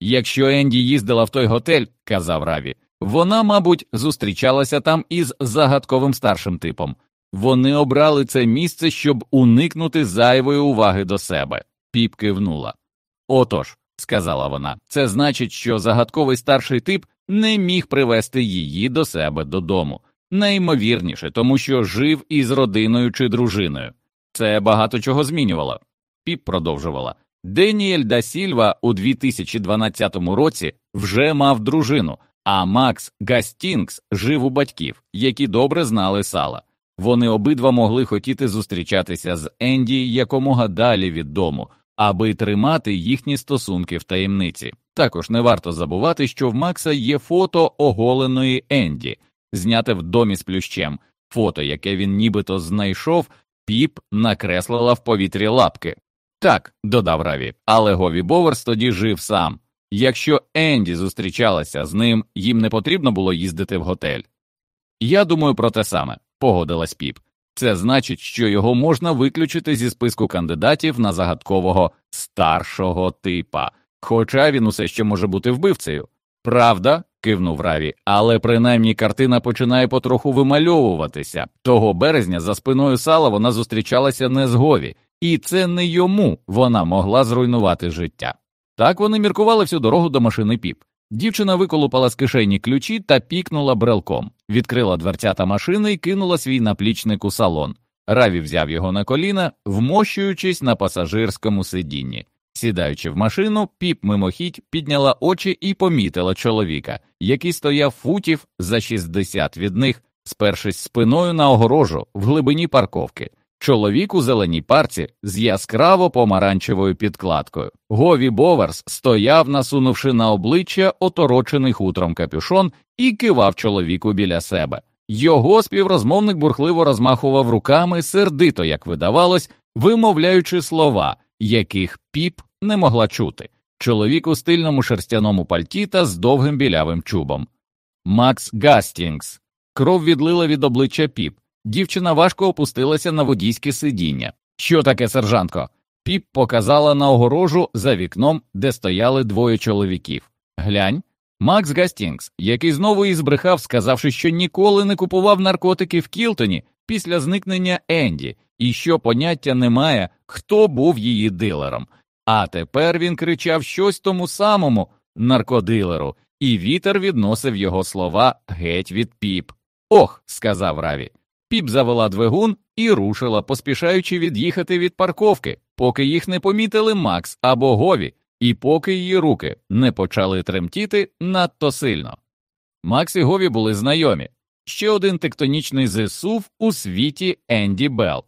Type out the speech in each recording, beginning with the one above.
Якщо Енді їздила в той готель, казав Раві, вона, мабуть, зустрічалася там із загадковим старшим типом. Вони обрали це місце, щоб уникнути зайвої уваги до себе. Піп кивнула. Отож, сказала вона, це значить, що загадковий старший тип не міг привести її до себе додому. Найімовірніше, тому що жив із родиною чи дружиною. Це багато чого змінювало. Піп продовжувала. Деніель да Сільва у 2012 році вже мав дружину, а Макс Гастінгс жив у батьків, які добре знали Сала. Вони обидва могли хотіти зустрічатися з Енді якомога далі від дому, аби тримати їхні стосунки в таємниці. Також не варто забувати, що в Макса є фото оголеної Енді, зняте в домі з плющем. Фото, яке він нібито знайшов, піп накреслила в повітрі лапки. Так, додав Раві, але Гові Боверс тоді жив сам. Якщо Енді зустрічалася з ним, їм не потрібно було їздити в готель. Я думаю про те саме, погодилась піп. Це значить, що його можна виключити зі списку кандидатів на загадкового старшого типа, хоча він усе ще може бути вбивцею. Правда, кивнув Раві, але принаймні картина починає потроху вимальовуватися. Того березня за спиною сала вона зустрічалася не з Гові, і це не йому вона могла зруйнувати життя. Так вони міркували всю дорогу до машини піп. Дівчина виколупала з кишені ключі та пікнула брелком, відкрила дверцята машини і кинула свій наплічник у салон. Раві взяв його на коліна, вмощуючись на пасажирському сидінні. Сідаючи в машину, піп мимохідь підняла очі і помітила чоловіка, який стояв футів за 60 від них, спершись спиною на огорожу в глибині парковки. Чоловік у зеленій парці з яскраво помаранчевою підкладкою. Гові Боверс стояв, насунувши на обличчя оторочений хутром капюшон, і кивав чоловіку біля себе. Його співрозмовник бурхливо розмахував руками, сердито, як видавалось, вимовляючи слова, яких піп не могла чути. Чоловік у стильному шерстяному пальті та з довгим білявим чубом. Макс Гастінгс. Кров відлила від обличчя Піп. Дівчина важко опустилася на водійське сидіння. Що таке, сержантко? Піп показала на огорожу за вікном, де стояли двоє чоловіків. Глянь, Макс Гастінгс, який знову їй збрехав, сказавши, що ніколи не купував наркотики в Кілтоні після зникнення Енді, і що поняття немає, хто був її дилером. А тепер він кричав щось тому самому наркодилеру, і вітер відносив його слова геть від піп. Ох, сказав Раві. Піп завела двигун і рушила, поспішаючи від'їхати від парковки, поки їх не помітили Макс або Гові, і поки її руки не почали тремтіти надто сильно. Макс і Гові були знайомі. Ще один тектонічний зсув у світі Енді Белл.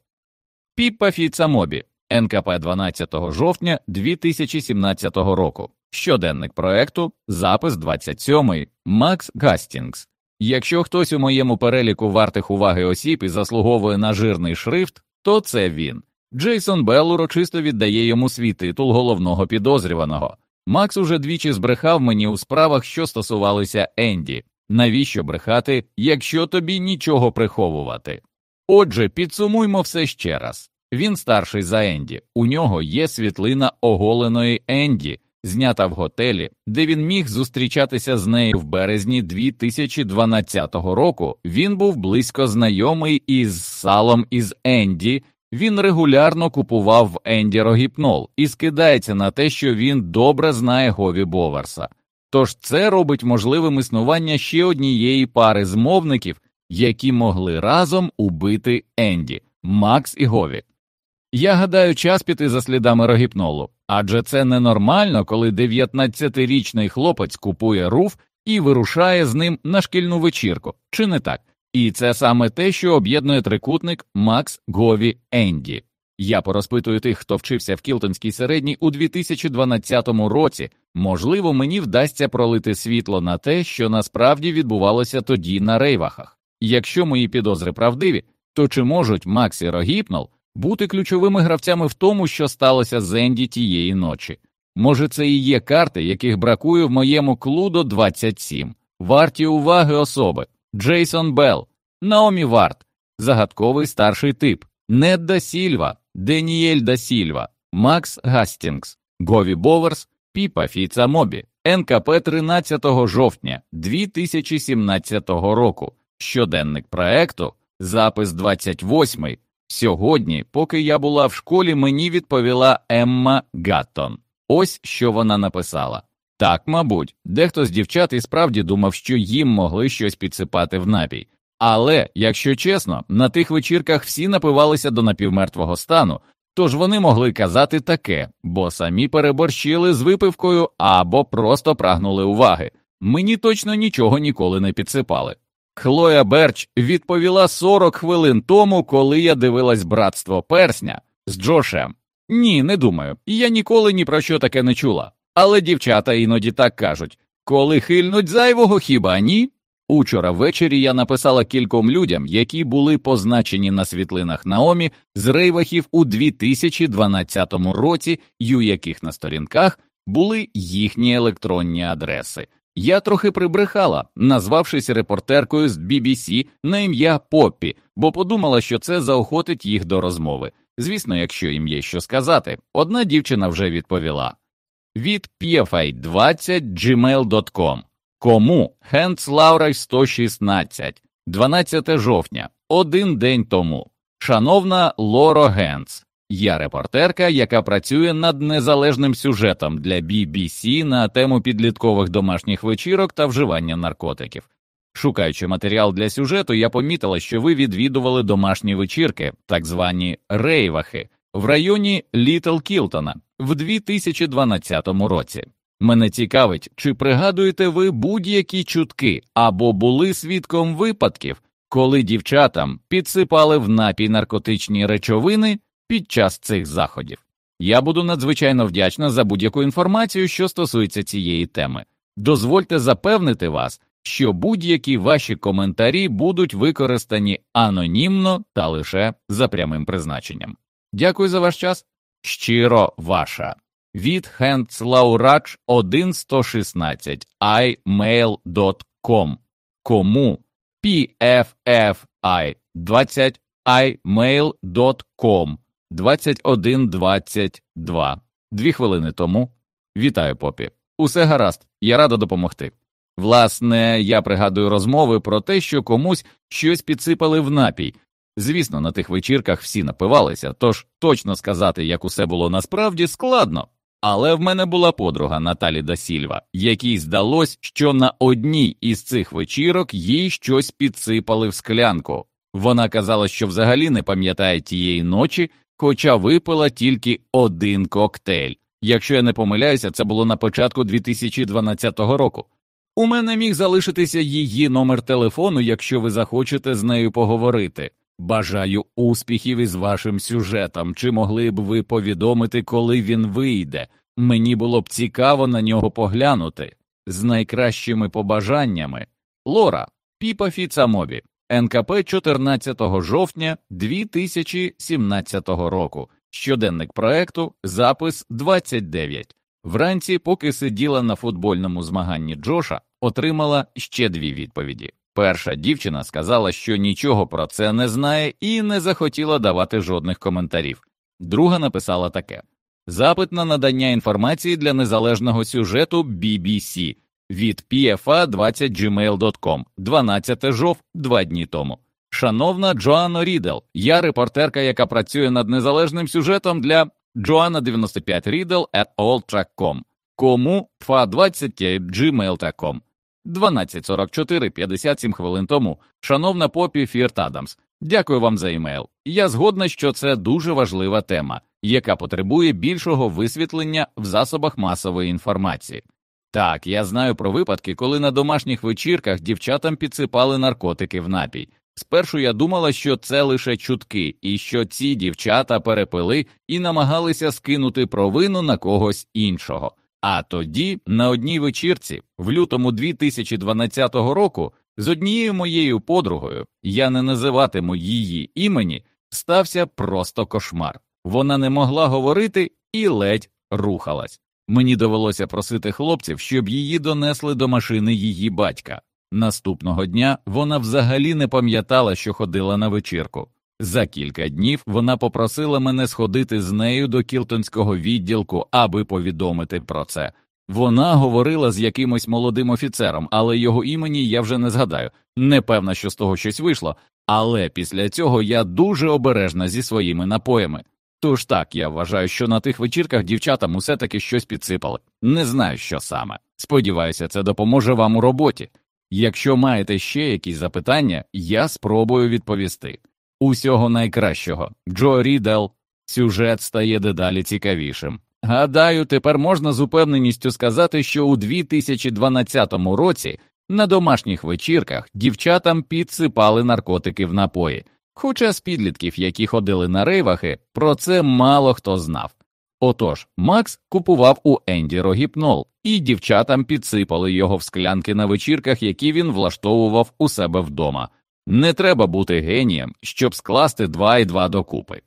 Піппа Фіц-Амобі, НКП 12 жовтня 2017 року. Щоденник проекту, запис 27 Макс Гастінгс. Якщо хтось у моєму переліку вартих уваги осіб і заслуговує на жирний шрифт, то це він. Джейсон Белл урочисто віддає йому свій титул головного підозрюваного. Макс уже двічі збрехав мені у справах, що стосувалися Енді. Навіщо брехати, якщо тобі нічого приховувати? Отже, підсумуймо все ще раз. Він старший за Енді, у нього є світлина оголеної Енді, знята в готелі, де він міг зустрічатися з нею в березні 2012 року. Він був близько знайомий із салом із Енді. Він регулярно купував в Енді Рогіпнол і скидається на те, що він добре знає Гові Боверса. Тож це робить можливим існування ще однієї пари змовників, які могли разом убити Енді, Макс і Гові. Я гадаю, час піти за слідами рогіпнолу, адже це ненормально, коли 19-річний хлопець купує руф і вирушає з ним на шкільну вечірку, чи не так? І це саме те, що об'єднує трикутник Макс Гові Енді. Я порозпитую тих, хто вчився в Кілтонській середній у 2012 році. Можливо, мені вдасться пролити світло на те, що насправді відбувалося тоді на рейвахах. Якщо мої підозри правдиві, то чи можуть Макс і Рогіпнол бути ключовими гравцями в тому, що сталося з Енді тієї ночі? Може, це і є карти, яких бракує в моєму клудо 27. Варті уваги особи Джейсон Белл, Наомі Ворд, загадковий старший тип, Нед да Сільва, Деніель да Сільва, Макс Гастінгс, Гові Боверс, Піпа Фіц-Амобі. НКП 13 жовтня 2017 року. Щоденник проекту, запис 28. Сьогодні, поки я була в школі, мені відповіла Емма Гаттон. Ось що вона написала. Так, мабуть, дехто з дівчат і справді думав, що їм могли щось підсипати в напій. Але, якщо чесно, на тих вечірках всі напивалися до напівмертвого стану, тож вони могли казати таке, бо самі переборщили з випивкою або просто прагнули уваги. Мені точно нічого ніколи не підсипали. Хлоя Берч відповіла 40 хвилин тому, коли я дивилась братство персня з Джошем. Ні, не думаю, я ніколи ні про що таке не чула. Але дівчата іноді так кажуть коли хильнуть зайвого, хіба ні? Учора ввечері я написала кільком людям, які були позначені на світлинах Наомі з рейвахів у 2012 році, і у яких на сторінках були їхні електронні адреси. Я трохи прибрехала, назвавшись репортеркою з BBC на ім'я Поппі, бо подумала, що це заохотить їх до розмови. Звісно, якщо їм є що сказати, одна дівчина вже відповіла. Від pfi20 gmail.com Кому? Хенц Лаурай 116, 12 жовтня, один день тому. Шановна Лоро Генц, я репортерка, яка працює над незалежним сюжетом для BBC на тему підліткових домашніх вечірок та вживання наркотиків. Шукаючи матеріал для сюжету, я помітила, що ви відвідували домашні вечірки, так звані рейвахи, в районі Літл Кілтона в 2012 році. Мене цікавить, чи пригадуєте ви будь-які чутки або були свідком випадків, коли дівчатам підсипали в напій наркотичні речовини під час цих заходів. Я буду надзвичайно вдячна за будь-яку інформацію, що стосується цієї теми. Дозвольте запевнити вас, що будь-які ваші коментарі будуть використані анонімно та лише за прямим призначенням. Дякую за ваш час. Щиро ваша. Від Хенцлаурач 1116 imail.com Кому pffi 20 imail.com 2122 Дві хвилини тому. Вітаю, попі. Усе гаразд, я рада допомогти. Власне, я пригадую розмови про те, що комусь щось підсипали в напій. Звісно, на тих вечірках всі напивалися, тож точно сказати, як усе було насправді, складно. Але в мене була подруга Наталі Дасільва, якій здалось, що на одній із цих вечірок їй щось підсипали в склянку. Вона казала, що взагалі не пам'ятає тієї ночі, хоча випила тільки один коктейль. Якщо я не помиляюся, це було на початку 2012 року. У мене міг залишитися її номер телефону, якщо ви захочете з нею поговорити. Бажаю успіхів із вашим сюжетом. Чи могли б ви повідомити, коли він вийде? Мені було б цікаво на нього поглянути з найкращими побажаннями. Лора Піпа Фіцамобі, НКП 14 жовтня 2017 року. Щоденник проекту, запис 29. Вранці, поки сиділа на футбольному змаганні Джоша, отримала ще дві відповіді. Перша дівчина сказала, що нічого про це не знає і не захотіла давати жодних коментарів. Друга написала таке: запит на надання інформації для незалежного сюжету BBC від pfa20gmail.com 12 жов, два дні тому. Шановна Джоанно Рідел, я репортерка, яка працює над незалежним сюжетом для Joanna 95 Riddle at alltrack.com. Кому fa20 gmail.com 12.44, 57 хвилин тому. Шановна попі Фірт Адамс, дякую вам за імейл. Я згодна, що це дуже важлива тема, яка потребує більшого висвітлення в засобах масової інформації. Так, я знаю про випадки, коли на домашніх вечірках дівчатам підсипали наркотики в напій. Спершу я думала, що це лише чутки, і що ці дівчата перепили і намагалися скинути провину на когось іншого. А тоді, на одній вечірці, в лютому 2012 року, з однією моєю подругою, я не називатиму її імені, стався просто кошмар. Вона не могла говорити і ледь рухалась. Мені довелося просити хлопців, щоб її донесли до машини її батька. Наступного дня вона взагалі не пам'ятала, що ходила на вечірку. За кілька днів вона попросила мене сходити з нею до Кілтонського відділку, аби повідомити про це. Вона говорила з якимось молодим офіцером, але його імені я вже не згадаю. Не певна, що з того щось вийшло, але після цього я дуже обережна зі своїми напоями. Тож так, я вважаю, що на тих вечірках дівчатам усе таки щось підсипали. Не знаю, що саме. Сподіваюся, це допоможе вам у роботі. Якщо маєте ще якісь запитання, я спробую відповісти. Усього найкращого. Джо Рідел, сюжет стає дедалі цікавішим. Гадаю, тепер можна з упевненістю сказати, що у 2012 році на домашніх вечірках дівчатам підсипали наркотики в напої, хоча з підлітків, які ходили на рейвахи, про це мало хто знав. Отож, Макс купував у Енді рогіпнол, і дівчатам підсипали його в склянки на вечірках, які він влаштовував у себе вдома. Не треба бути генієм, щоб скласти два і два докупи.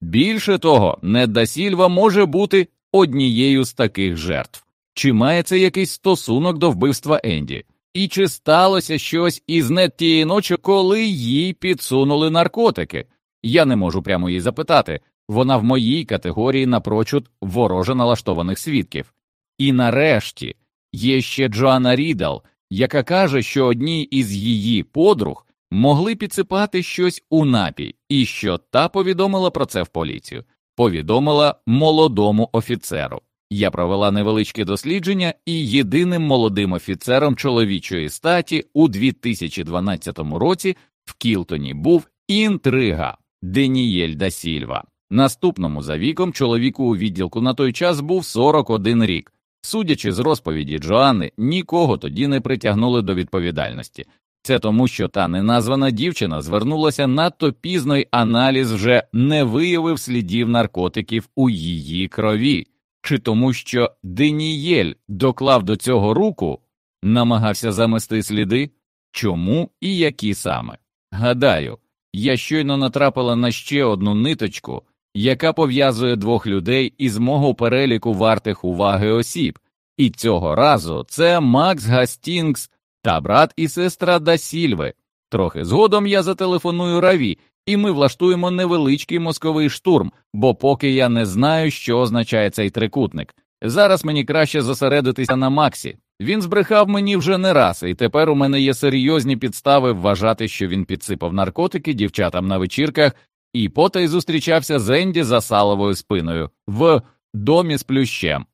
Більше того, Недда Сільва може бути однією з таких жертв. Чи має це якийсь стосунок до вбивства Енді? І чи сталося щось із Нед тієї ночі, коли їй підсунули наркотики? Я не можу прямо її запитати, вона в моїй категорії напрочуд вороже налаштованих свідків. І нарешті є ще Джоанна Рідал, яка каже, що одній із її подруг могли підсипати щось у напій, і що та повідомила про це в поліцію, повідомила молодому офіцеру. Я провела невеличке дослідження, і єдиним молодим офіцером чоловічої статі у 2012 році в Кілтоні був інтрига Денієль да Сільва. Наступному за віком чоловіку у відділку на той час був 41 рік. Судячи з розповіді Джоанни, нікого тоді не притягнули до відповідальності. Це тому, що та неназвана дівчина звернулася надто пізно й аналіз вже не виявив слідів наркотиків у її крові, чи тому, що Денієль доклав до цього руку, намагався замести сліди, чому і які саме. Гадаю, я щойно натрапила на ще одну ниточку, яка пов'язує двох людей із мого переліку вартих уваги осіб, і цього разу це Макс Гастінгс та брат і сестра Дасільви. Трохи згодом я зателефоную раві, і ми влаштуємо невеличкий мозковий штурм, бо поки я не знаю, що означає цей трикутник. Зараз мені краще зосередитися на Максі. Він збрехав мені вже не раз, і тепер у мене є серйозні підстави вважати, що він підсипав наркотики дівчатам на вечірках і потай зустрічався з Енді за саловою спиною в домі з плющем.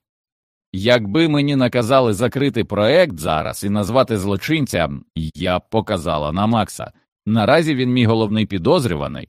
Якби мені наказали закрити проект зараз і назвати злочинця, я б показала на Макса. Наразі він мій головний підозрюваний,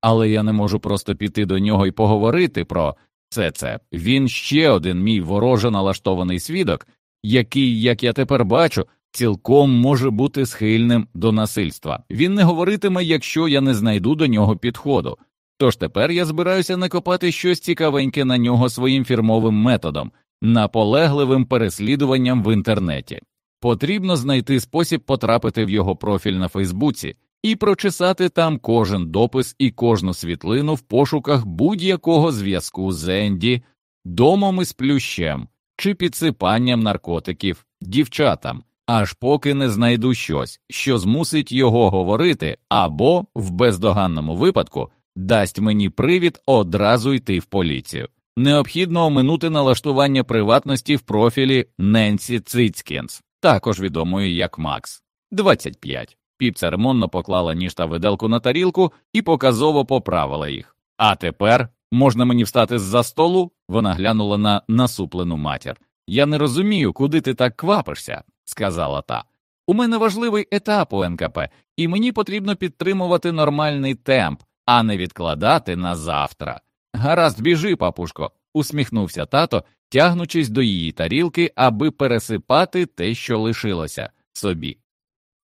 але я не можу просто піти до нього і поговорити про це це. Він ще один мій вороже налаштований свідок, який, як я тепер бачу, цілком може бути схильним до насильства. Він не говоритиме, якщо я не знайду до нього підходу. Тож тепер я збираюся накопати щось цікавеньке на нього своїм фірмовим методом, наполегливим переслідуванням в інтернеті. Потрібно знайти спосіб потрапити в його профіль на Фейсбуці і прочесати там кожен допис і кожну світлину в пошуках будь-якого зв'язку з Енді, домом із плющем чи підсипанням наркотиків дівчатам, аж поки не знайду щось, що змусить його говорити, або, в бездоганному випадку, дасть мені привід одразу йти в поліцію. Необхідно оминути налаштування приватності в профілі Ненсі Цицькінс, також відомої як Макс. 25. Піп церемонно поклала ніж та виделку на тарілку і показово поправила їх. А тепер можна мені встати з за столу? Вона глянула на насуплену матір. Я не розумію, куди ти так квапишся, сказала та. У мене важливий етап у НКП, і мені потрібно підтримувати нормальний темп, а не відкладати на завтра. Гаразд, біжи, папушко, усміхнувся тато, тягнучись до її тарілки, аби пересипати те, що лишилося собі.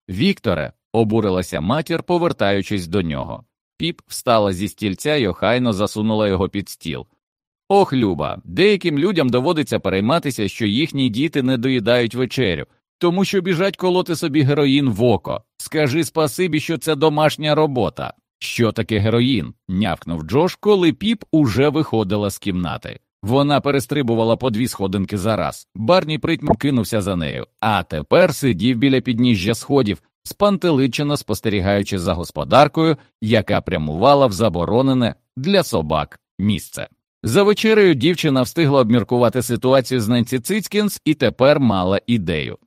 Вікторе, обурилася матір, повертаючись до нього. Піп встала зі стільця й охайно засунула його під стіл. Ох, Люба, деяким людям доводиться перейматися, що їхні діти не доїдають вечерю, тому що біжать колоти собі героїн в око. Скажи спасибі, що це домашня робота. Що таке героїн? нявкнув Джош, коли піп уже виходила з кімнати. Вона перестрибувала по дві сходинки за раз. Барній притьмом кинувся за нею, а тепер сидів біля підніжжя сходів, спантеличено спостерігаючи за господаркою, яка прямувала в заборонене для собак місце. За вечерею дівчина встигла обміркувати ситуацію з Ненсі Цицькінс і тепер мала ідею.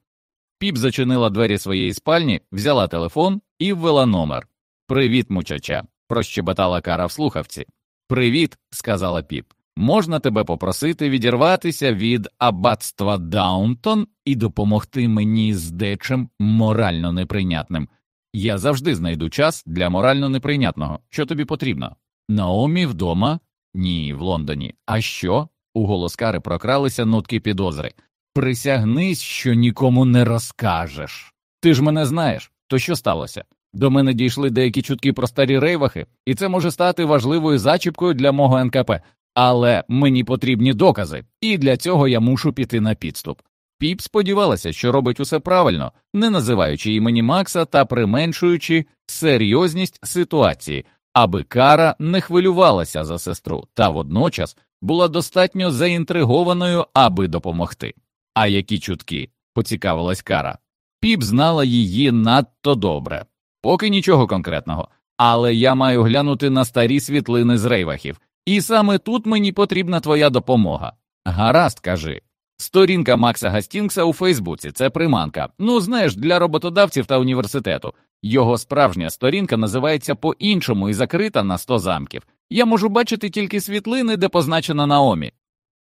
Піп зачинила двері своєї спальні, взяла телефон і ввела номер. Привіт, мучача, прощебетала кара в слухавці. Привіт, сказала піп. Можна тебе попросити відірватися від аббатства Даунтон і допомогти мені з дечим морально неприйнятним. Я завжди знайду час для морально неприйнятного. Що тобі потрібно? Наомі вдома? Ні, в Лондоні. А що? У голос Кари прокралися нотки підозри. Присягнись, що нікому не розкажеш. Ти ж мене знаєш, то що сталося? До мене дійшли деякі чутки про старі рейвахи, і це може стати важливою зачіпкою для мого НКП. Але мені потрібні докази, і для цього я мушу піти на підступ. Піп сподівалася, що робить усе правильно, не називаючи імені Макса та применшуючи серйозність ситуації, аби кара не хвилювалася за сестру, та водночас була достатньо заінтригованою, аби допомогти. А які чутки? поцікавилась кара. Піп знала її надто добре, поки нічого конкретного. Але я маю глянути на старі світлини з рейвахів, і саме тут мені потрібна твоя допомога. Гаразд, кажи. Сторінка Макса Гастінгса у Фейсбуці це приманка. Ну, знаєш, для роботодавців та університету. Його справжня сторінка називається по-іншому і закрита на 100 замків. Я можу бачити тільки світлини, де позначена Наомі.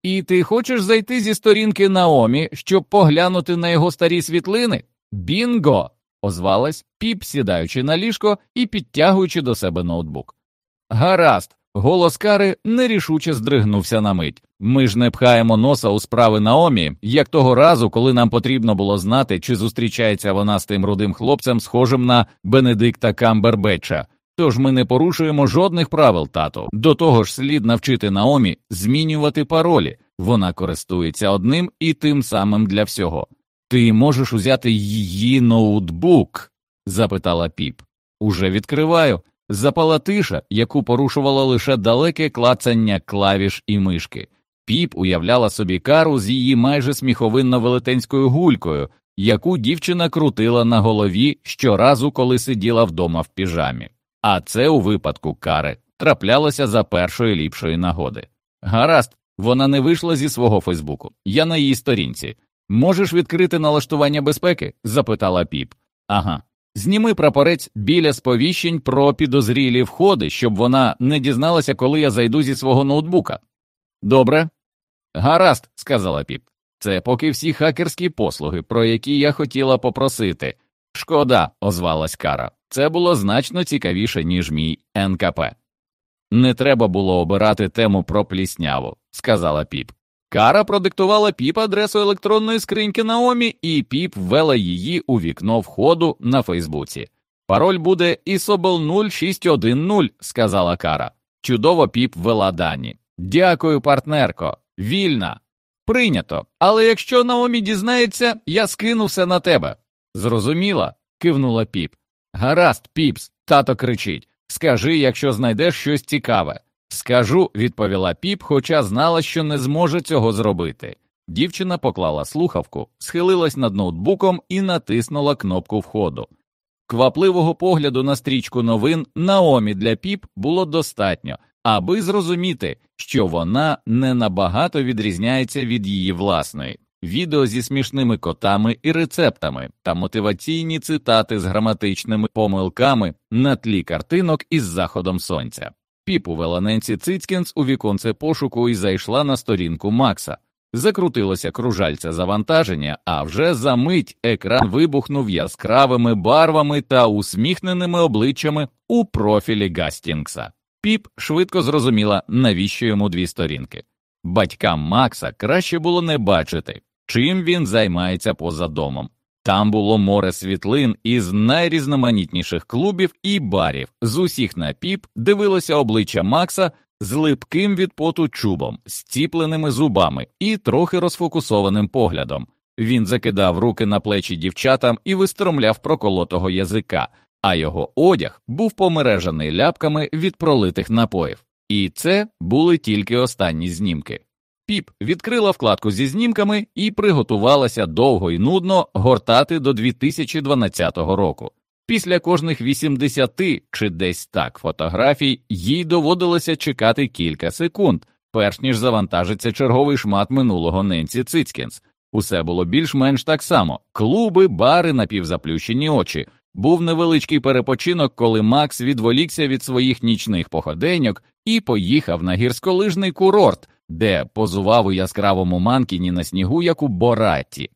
І ти хочеш зайти зі сторінки Наомі, щоб поглянути на його старі світлини? Бінго! озвалась, піп, сідаючи на ліжко і підтягуючи до себе ноутбук. Гаразд, голос Кари нерішуче здригнувся на мить. Ми ж не пхаємо носа у справи Наомі, як того разу, коли нам потрібно було знати, чи зустрічається вона з тим рудим хлопцем, схожим на Бенедикта Камбербетча. Тож ми не порушуємо жодних правил, тато. До того ж, слід навчити Наомі змінювати паролі. Вона користується одним і тим самим для всього. Ти можеш узяти її ноутбук? запитала піп. Уже відкриваю. Запала тиша, яку порушувало лише далеке клацання клавіш і мишки. Піп уявляла собі кару з її майже сміховинно велетенською гулькою, яку дівчина крутила на голові щоразу, коли сиділа вдома в піжамі. А це у випадку кари траплялося за першої ліпшої нагоди. Гаразд, вона не вийшла зі свого Фейсбуку. Я на її сторінці. Можеш відкрити налаштування безпеки? запитала піп. Ага. Зніми прапорець біля сповіщень про підозрілі входи, щоб вона не дізналася, коли я зайду зі свого ноутбука. Добре. Гаразд, сказала піп. Це поки всі хакерські послуги, про які я хотіла попросити. Шкода, озвалась Кара. Це було значно цікавіше, ніж мій НКП. Не треба було обирати тему про плісняву, сказала піп. Кара продиктувала піп адресу електронної скриньки Наомі, і піп ввела її у вікно входу на Фейсбуці. Пароль буде isobel 0610, сказала Кара. Чудово піп ввела дані. Дякую, партнерко. Вільна. Прийнято. Але якщо Наомі дізнається, я скину все на тебе. Зрозуміла? кивнула піп. Гаразд, піпс, тато кричить. Скажи, якщо знайдеш щось цікаве. Скажу, відповіла піп, хоча знала, що не зможе цього зробити. Дівчина поклала слухавку, схилилась над ноутбуком і натиснула кнопку входу. Квапливого погляду на стрічку новин Наомі для піп було достатньо, аби зрозуміти, що вона не набагато відрізняється від її власної. Відео зі смішними котами і рецептами та мотиваційні цитати з граматичними помилками на тлі картинок із заходом сонця. Піп увела Ненсі Цицькінс у віконце пошуку і зайшла на сторінку Макса. Закрутилося кружальце завантаження, а вже за мить екран вибухнув яскравими барвами та усміхненими обличчями у профілі Гастінгса. Піп швидко зрозуміла, навіщо йому дві сторінки. Батькам Макса краще було не бачити, чим він займається поза домом. Там було море світлин із найрізноманітніших клубів і барів. З усіх напіп дивилося обличчя Макса з липким від поту чубом, зціпленими зубами і трохи розфокусованим поглядом. Він закидав руки на плечі дівчатам і вистромляв проколотого язика, а його одяг був помережений ляпками від пролитих напоїв. І це були тільки останні знімки. Піп відкрила вкладку зі знімками і приготувалася довго і нудно гортати до 2012 року. Після кожних 80 чи десь так фотографій їй доводилося чекати кілька секунд, перш ніж завантажиться черговий шмат минулого Ненсі Цицькінс. Усе було більш-менш так само: клуби, бари, напівзаплющені очі. Був невеличкий перепочинок, коли Макс відволікся від своїх нічних походеньок і поїхав на гірськолижний курорт, де позував у яскравому манкіні на снігу, як у Боратті.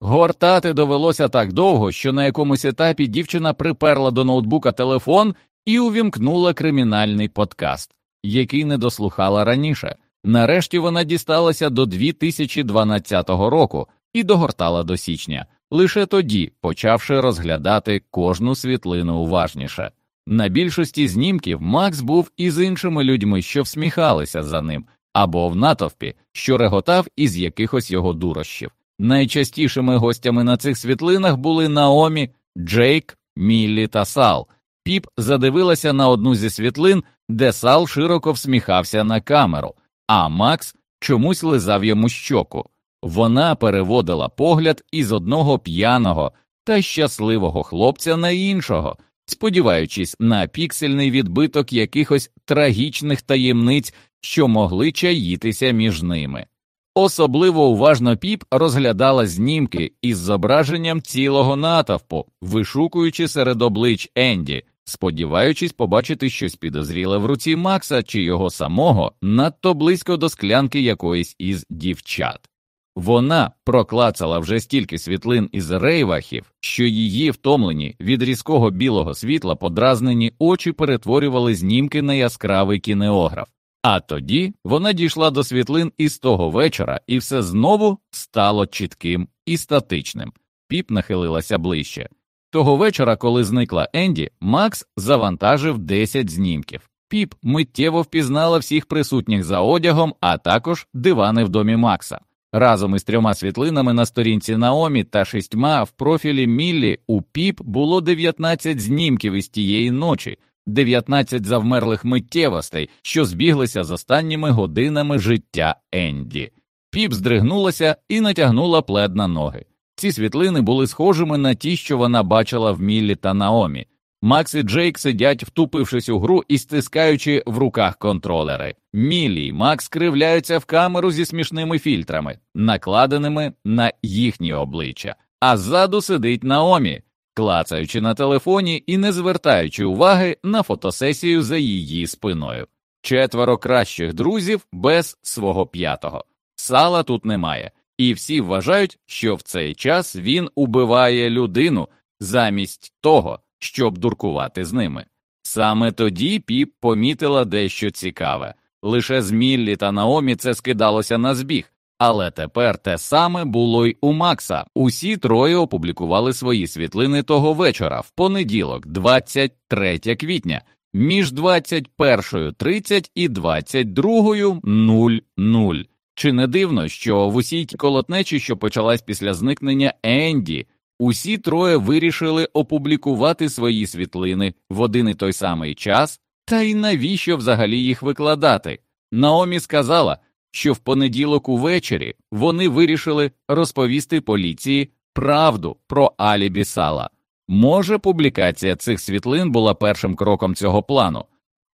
Гортати довелося так довго, що на якомусь етапі дівчина приперла до ноутбука телефон і увімкнула кримінальний подкаст, який не дослухала раніше. Нарешті вона дісталася до 2012 року і догортала до січня, лише тоді почавши розглядати кожну світлину уважніше. На більшості знімків Макс був із іншими людьми, що всміхалися за ним, або в натовпі, що реготав із якихось його дурощів. Найчастішими гостями на цих світлинах були Наомі, Джейк, Міллі та Сал. Піп задивилася на одну зі світлин, де Сал широко всміхався на камеру, а Макс чомусь лизав йому щоку. Вона переводила погляд із одного п'яного та щасливого хлопця на іншого, сподіваючись на піксельний відбиток якихось трагічних таємниць, що могли чаїтися між ними. Особливо уважно піп розглядала знімки із зображенням цілого натовпу, вишукуючи серед облич Енді, сподіваючись побачити щось підозріле в руці Макса чи його самого надто близько до склянки якоїсь із дівчат. Вона проклацала вже стільки світлин із рейвахів, що її втомлені від різкого білого світла подразнені очі перетворювали знімки на яскравий кінеограф. А тоді вона дійшла до світлин із того вечора, і все знову стало чітким і статичним. Піп нахилилася ближче. Того вечора, коли зникла Енді, Макс завантажив 10 знімків. Піп миттєво впізнала всіх присутніх за одягом, а також дивани в домі Макса. Разом із трьома світлинами на сторінці Наомі та шістьма в профілі Міллі у Піп було 19 знімків із тієї ночі, 19 завмерлих миттєвостей, що збіглися з останніми годинами життя Енді. Піп здригнулася і натягнула плед на ноги. Ці світлини були схожими на ті, що вона бачила в Міллі та Наомі. Макс і Джейк сидять, втупившись у гру і стискаючи в руках контролери. Міллі й Макс кривляються в камеру зі смішними фільтрами, накладеними на їхні обличчя, а ззаду сидить Наомі, клацаючи на телефоні і не звертаючи уваги на фотосесію за її спиною. Четверо кращих друзів без свого п'ятого. Сала тут немає, і всі вважають, що в цей час він убиває людину замість того, щоб дуркувати з ними. Саме тоді піп помітила дещо цікаве. Лише з Міллі та Наомі це скидалося на збіг, але тепер те саме було й у Макса. Усі троє опублікували свої світлини того вечора в понеділок, 23 квітня, між 21.30 і 22.00. Чи не дивно, що в усій тій колотнечі, що почалась після зникнення Енді, усі троє вирішили опублікувати свої світлини в один і той самий час, та й навіщо взагалі їх викладати? Наомі сказала, що в понеділок увечері вони вирішили розповісти поліції правду про Алібі Сала. Може, публікація цих світлин була першим кроком цього плану.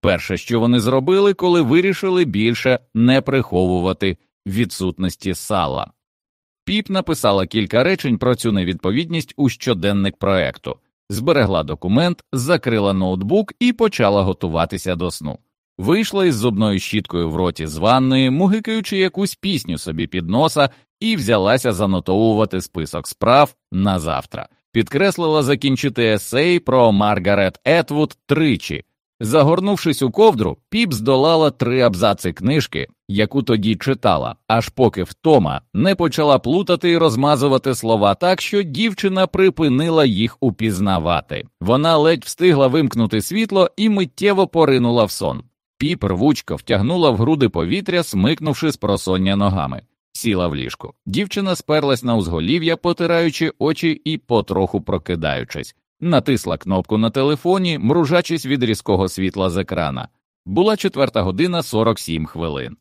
Перше, що вони зробили, коли вирішили більше не приховувати відсутності сала. Піп написала кілька речень про цю невідповідність у щоденник проекту, зберегла документ, закрила ноутбук і почала готуватися до сну. Вийшла із зубною щіткою в роті з ванної, мугикаючи якусь пісню собі під носа, і взялася занотовувати список справ на завтра. Підкреслила закінчити есей про Маргарет Етвуд тричі. Загорнувшись у ковдру, піп здолала три абзаци книжки, яку тоді читала, аж поки втома не почала плутати і розмазувати слова так, що дівчина припинила їх упізнавати. Вона ледь встигла вимкнути світло і миттєво поринула в сон. Піп рвучко втягнула в груди повітря, смикнувши з просоння ногами. Сіла в ліжку. Дівчина сперлась на узголів'я, потираючи очі і потроху прокидаючись, натисла кнопку на телефоні, мружачись від різкого світла з екрана. Була четверта година 47 хвилин.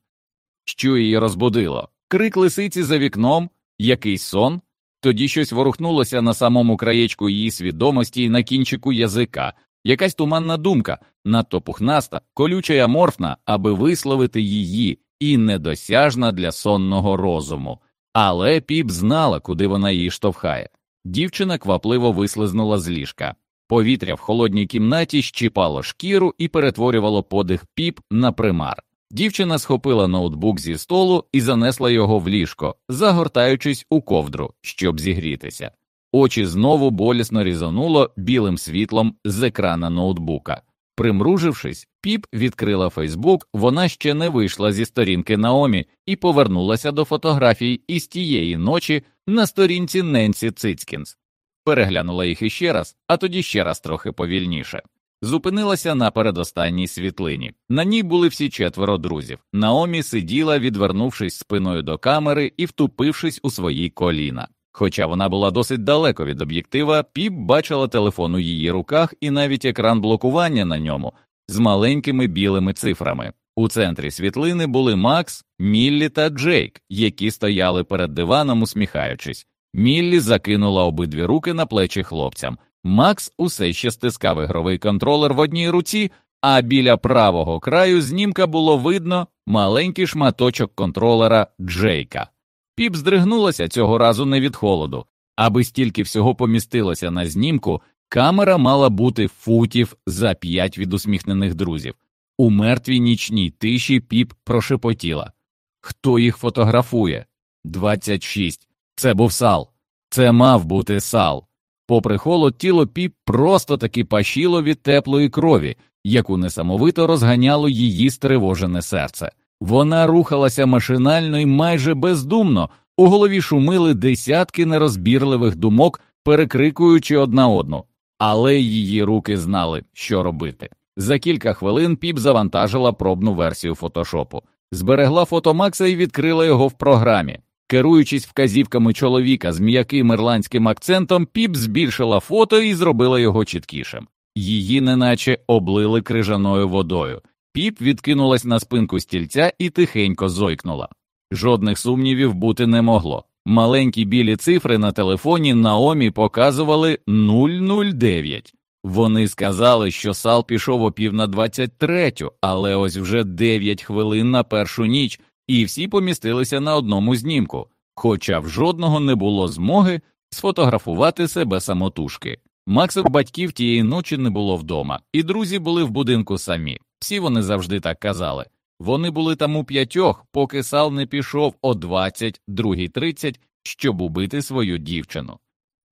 Що її розбудило? Крик лисиці за вікном, якийсь сон, тоді щось ворухнулося на самому краєчку її свідомості і на кінчику язика, якась туманна думка, надто пухнаста, колюча й аморфна, аби висловити її, і недосяжна для сонного розуму, але піп знала, куди вона її штовхає. Дівчина квапливо вислизнула з ліжка. Повітря в холодній кімнаті щіпало шкіру і перетворювало подих піп на примар. Дівчина схопила ноутбук зі столу і занесла його в ліжко, загортаючись у ковдру, щоб зігрітися. Очі знову болісно різануло білим світлом з екрана ноутбука. Примружившись, піп відкрила Фейсбук, вона ще не вийшла зі сторінки Наомі і повернулася до фотографій із тієї ночі на сторінці Ненсі Цицькінс. Переглянула їх іще раз, а тоді ще раз трохи повільніше. Зупинилася на передостанній світлині. На ній були всі четверо друзів. Наомі сиділа, відвернувшись спиною до камери і втупившись у свої коліна. Хоча вона була досить далеко від об'єктива, піп бачила телефон у її руках і навіть екран блокування на ньому з маленькими білими цифрами. У центрі світлини були Макс, Міллі та Джейк, які стояли перед диваном, усміхаючись. Міллі закинула обидві руки на плечі хлопцям. Макс усе ще стискав ігровий контролер в одній руці, а біля правого краю знімка було видно маленький шматочок контролера Джейка. Піп здригнулася цього разу не від холоду, аби стільки всього помістилося на знімку, камера мала бути футів за п'ять від усміхнених друзів. У мертвій нічній тиші піп прошепотіла Хто їх фотографує? Двадцять шість. Це був сал. Це мав бути сал. Попри холод, тіло піп просто таки пашіло від теплої крові, яку несамовито розганяло її стривожене серце. Вона рухалася машинально і майже бездумно, у голові шумили десятки нерозбірливих думок, перекрикуючи одна одну, але її руки знали, що робити. За кілька хвилин піп завантажила пробну версію фотошопу, зберегла фото Макса і відкрила його в програмі. Керуючись вказівками чоловіка з м'яким ірландським акцентом, піп збільшила фото і зробила його чіткішим. Її неначе облили крижаною водою. Піп відкинулась на спинку стільця і тихенько зойкнула. Жодних сумнівів бути не могло. Маленькі білі цифри на телефоні Наомі показували 009. Вони сказали, що сал пішов о пів на 23, але ось вже 9 хвилин на першу ніч, і всі помістилися на одному знімку, хоча в жодного не було змоги сфотографувати себе самотужки. Максових батьків тієї ночі не було вдома, і друзі були в будинку самі. Всі вони завжди так казали. Вони були там у п'ятьох, поки сал не пішов о 22.30, щоб убити свою дівчину.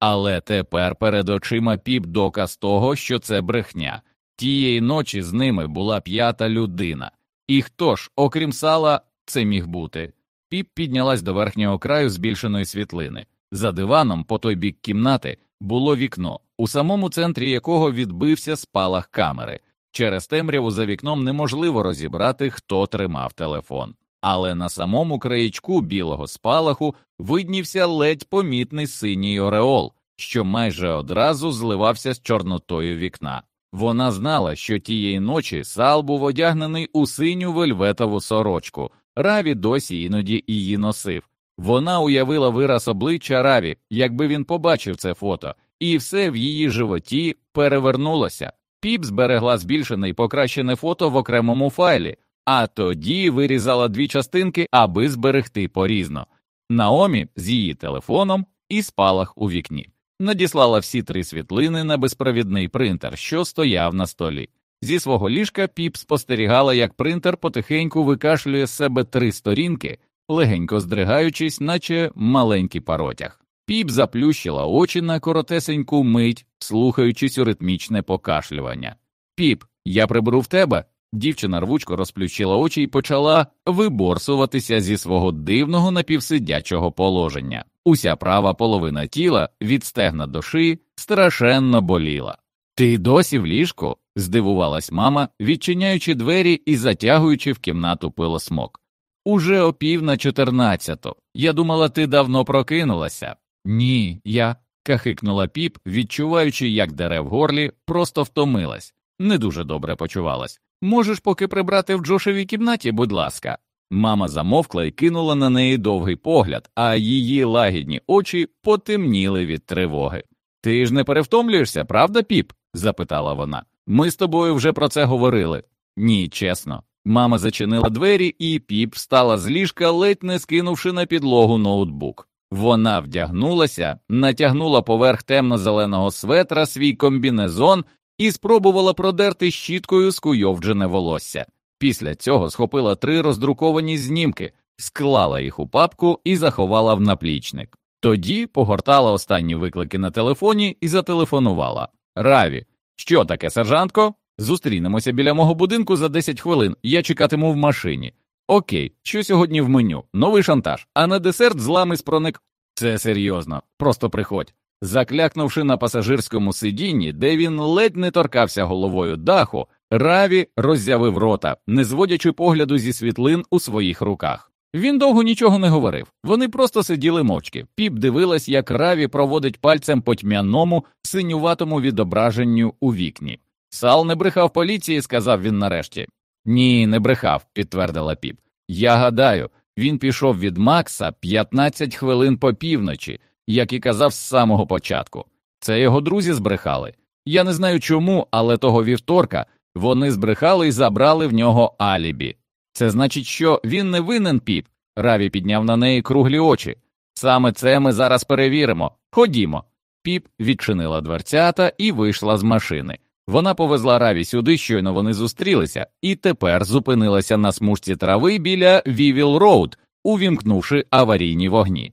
Але тепер перед очима піп доказ того, що це брехня. Тієї ночі з ними була п'ята людина. І хто ж, окрім сала, це міг бути? Піп піднялась до верхнього краю збільшеної світлини. За диваном, по той бік кімнати, було вікно, у самому центрі якого відбився спалах камери. Через темряву за вікном неможливо розібрати, хто тримав телефон, але на самому краєчку білого спалаху виднівся ледь помітний синій ореол, що майже одразу зливався з чорнотою вікна. Вона знала, що тієї ночі сал був одягнений у синю вельветову сорочку. Раві досі іноді її носив. Вона уявила вираз обличчя Раві, якби він побачив це фото, і все в її животі перевернулося. Піп зберегла збільшене і покращене фото в окремому файлі, а тоді вирізала дві частинки, аби зберегти порізно. Наомі з її телефоном і спалах у вікні. Надіслала всі три світлини на безпровідний принтер, що стояв на столі. Зі свого ліжка піп спостерігала, як принтер потихеньку викашлює з себе три сторінки, легенько здригаючись, наче маленький паротяг. Піп заплющила очі на коротесеньку мить, слухаючись у ритмічне покашлювання. Піп, я приберу в тебе. Дівчина рвучко розплющила очі і почала виборсуватися зі свого дивного напівсидячого положення. Уся права половина тіла від стегна до шиї страшенно боліла. Ти досі в ліжку? Здивувалась мама, відчиняючи двері і затягуючи в кімнату пилосмок. Уже о пів на чотирнадцяту. Я думала, ти давно прокинулася. Ні, я. кахикнула піп, відчуваючи, як дере в горлі, просто втомилась, не дуже добре почувалась. Можеш поки прибрати в Джошевій кімнаті, будь ласка. Мама замовкла і кинула на неї довгий погляд, а її лагідні очі потемніли від тривоги. Ти ж не перевтомлюєшся, правда, піп? запитала вона. Ми з тобою вже про це говорили. Ні, чесно. Мама зачинила двері, і піп встала з ліжка, ледь не скинувши на підлогу ноутбук. Вона вдягнулася, натягнула поверх темно-зеленого светра свій комбінезон і спробувала продерти щіткою скуйовджене волосся. Після цього схопила три роздруковані знімки, склала їх у папку і заховала в наплічник. Тоді погортала останні виклики на телефоні і зателефонувала. Раві, що таке, сержантко? Зустрінемося біля мого будинку за 10 хвилин. Я чекатиму в машині. Окей, що сьогодні в меню? Новий шантаж, а на десерт злами з проник. Це серйозно, просто приходь. Заклякнувши на пасажирському сидінні, де він ледь не торкався головою даху, Раві роззявив рота, не зводячи погляду зі світлин у своїх руках. Він довго нічого не говорив. Вони просто сиділи мовчки. Піп дивилась, як Раві проводить пальцем по тьмяному, синюватому відображенню у вікні. Сал не брехав поліції, сказав він нарешті. Ні, не брехав, підтвердила піп. Я гадаю, він пішов від Макса 15 хвилин по півночі, як і казав з самого початку. Це його друзі збрехали. Я не знаю чому, але того вівторка вони збрехали і забрали в нього алібі. Це значить, що він не винен піп. Раві підняв на неї круглі очі. Саме це ми зараз перевіримо. Ходімо. Піп відчинила дверцята і вийшла з машини. Вона повезла Раві сюди, щойно вони зустрілися, і тепер зупинилася на смужці трави біля Вівіл Роуд, увімкнувши аварійні вогні.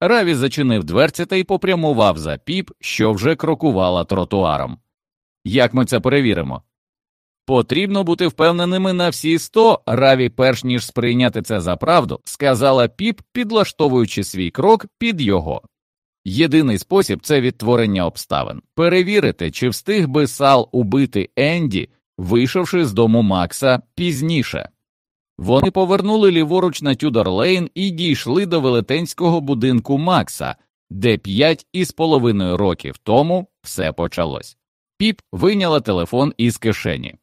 Раві зачинив дверцята і попрямував за піп, що вже крокувала тротуаром. Як ми це перевіримо? Потрібно бути впевненими на всі сто, Раві, перш ніж сприйняти це за правду, сказала піп, підлаштовуючи свій крок під його. Єдиний спосіб це відтворення обставин перевірити, чи встиг би Сал убити Енді, вийшовши з дому Макса пізніше. Вони повернули ліворуч на Тюдор Лейн і дійшли до велетенського будинку Макса, де п'ять із половиною років тому все почалось. Піп вийняла телефон із кишені.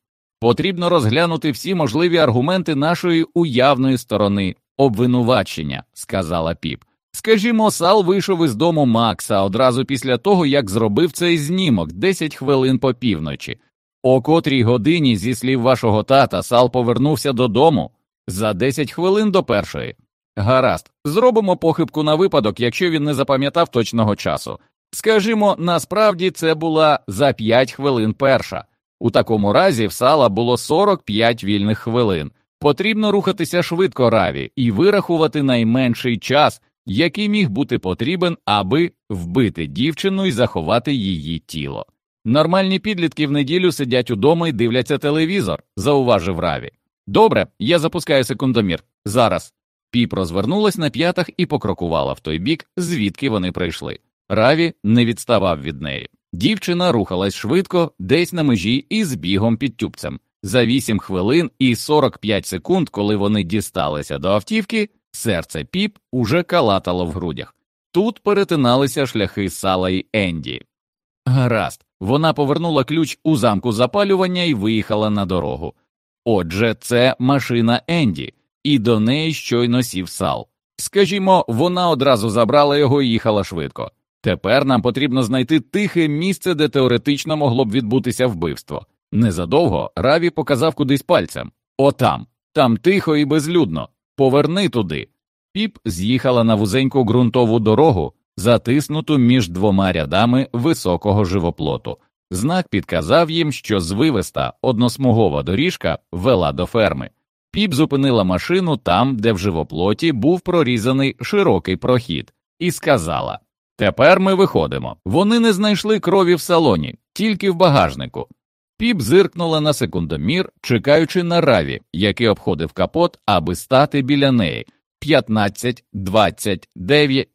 Потрібно розглянути всі можливі аргументи нашої уявної сторони обвинувачення, сказала піп. Скажімо, Сал вийшов із дому Макса одразу після того, як зробив цей знімок 10 хвилин по півночі. О котрій годині, зі слів вашого тата, Сал повернувся додому за 10 хвилин до першої. Гаразд, зробимо похибку на випадок, якщо він не запам'ятав точного часу. Скажімо, насправді це була за 5 хвилин перша. У такому разі в сала було 45 вільних хвилин. Потрібно рухатися швидко раві і вирахувати найменший час, який міг бути потрібен, аби вбити дівчину і заховати її тіло. Нормальні підлітки в неділю сидять удома і дивляться телевізор, зауважив Раві. Добре, я запускаю секундомір. Зараз. Піп розвернулась на п'ятах і покрокувала в той бік, звідки вони прийшли. Раві не відставав від неї. Дівчина рухалась швидко, десь на межі і з бігом під тюбцем. За 8 хвилин і 45 секунд, коли вони дісталися до автівки, серце піп уже калатало в грудях. Тут перетиналися шляхи Сала й Енді. Гаразд, вона повернула ключ у замку запалювання і виїхала на дорогу. Отже, це машина Енді, і до неї щойно сів сал. Скажімо, вона одразу забрала його і їхала швидко. Тепер нам потрібно знайти тихе місце, де теоретично могло б відбутися вбивство. Незадовго Раві показав кудись пальцем отам, там тихо і безлюдно. Поверни туди. Піп з'їхала на вузеньку ґрунтову дорогу, затиснуту між двома рядами високого живоплоту. Знак підказав їм, що звивиста односмугова доріжка вела до ферми. Піп зупинила машину там, де в живоплоті був прорізаний широкий прохід, і сказала Тепер ми виходимо. Вони не знайшли крові в салоні, тільки в багажнику. Піп зиркнула на секундомір, чекаючи на раві, який обходив капот, аби стати біля неї. П'ятнадцять, двадцять, дев'ять,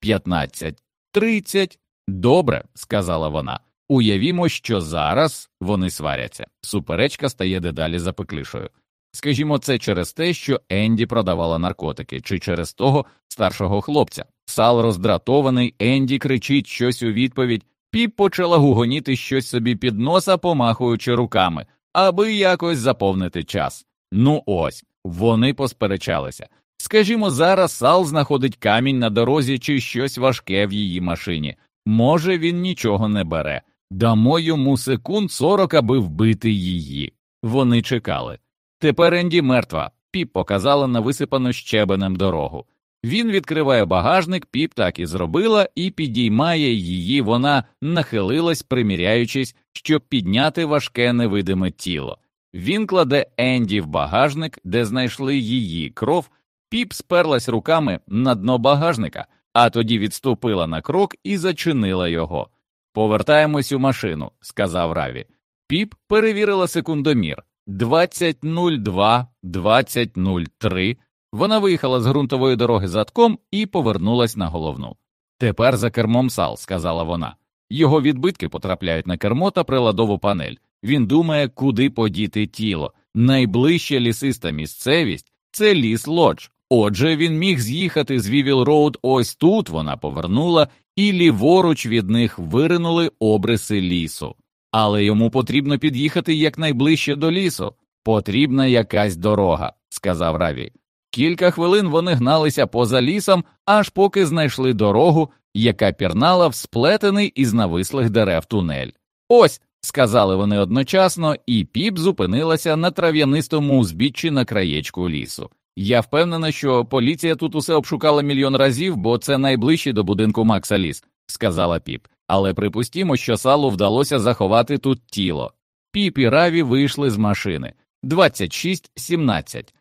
п'ятнадцять, тридцять. Добре, сказала вона. Уявімо, що зараз вони сваряться. Суперечка стає дедалі запеклішою. Скажімо, це через те, що Енді продавала наркотики, чи через того старшого хлопця. Сал роздратований, Енді кричить щось у відповідь, піп почала гугоніти щось собі під носа, помахуючи руками, аби якось заповнити час. Ну ось, вони посперечалися. Скажімо, зараз Сал знаходить камінь на дорозі чи щось важке в її машині. Може, він нічого не бере. Дамо йому секунд сорок, аби вбити її. Вони чекали. Тепер Енді мертва. Піп показала на висипану щебенем дорогу. Він відкриває багажник, піп так і зробила, і підіймає її. Вона нахилилась, приміряючись, щоб підняти важке невидиме тіло. Він кладе Енді в багажник, де знайшли її кров. Піп сперлась руками на дно багажника, а тоді відступила на крок і зачинила його. Повертаємось у машину, сказав Раві. Піп перевірила секундомір 20.02, 20.03. Вона виїхала з ґрунтової дороги задком і повернулась на головну. Тепер за кермом сал, сказала вона. Його відбитки потрапляють на кермо та приладову панель. Він думає, куди подіти тіло. Найближча лісиста місцевість це ліс лодж. Отже, він міг з'їхати з Вівіл Роуд ось тут вона повернула, і ліворуч від них виринули обриси лісу. Але йому потрібно під'їхати якнайближче до лісу. Потрібна якась дорога, сказав Раві. Кілька хвилин вони гналися поза лісом, аж поки знайшли дорогу, яка пірнала в сплетений із навислих дерев тунель. Ось, сказали вони одночасно, і піп зупинилася на трав'янистому узбіччі на краєчку лісу. Я впевнена, що поліція тут усе обшукала мільйон разів, бо це найближчий до будинку Макса ліс, сказала піп. Але припустімо, що салу вдалося заховати тут тіло. Піп і Раві вийшли з машини 26-17.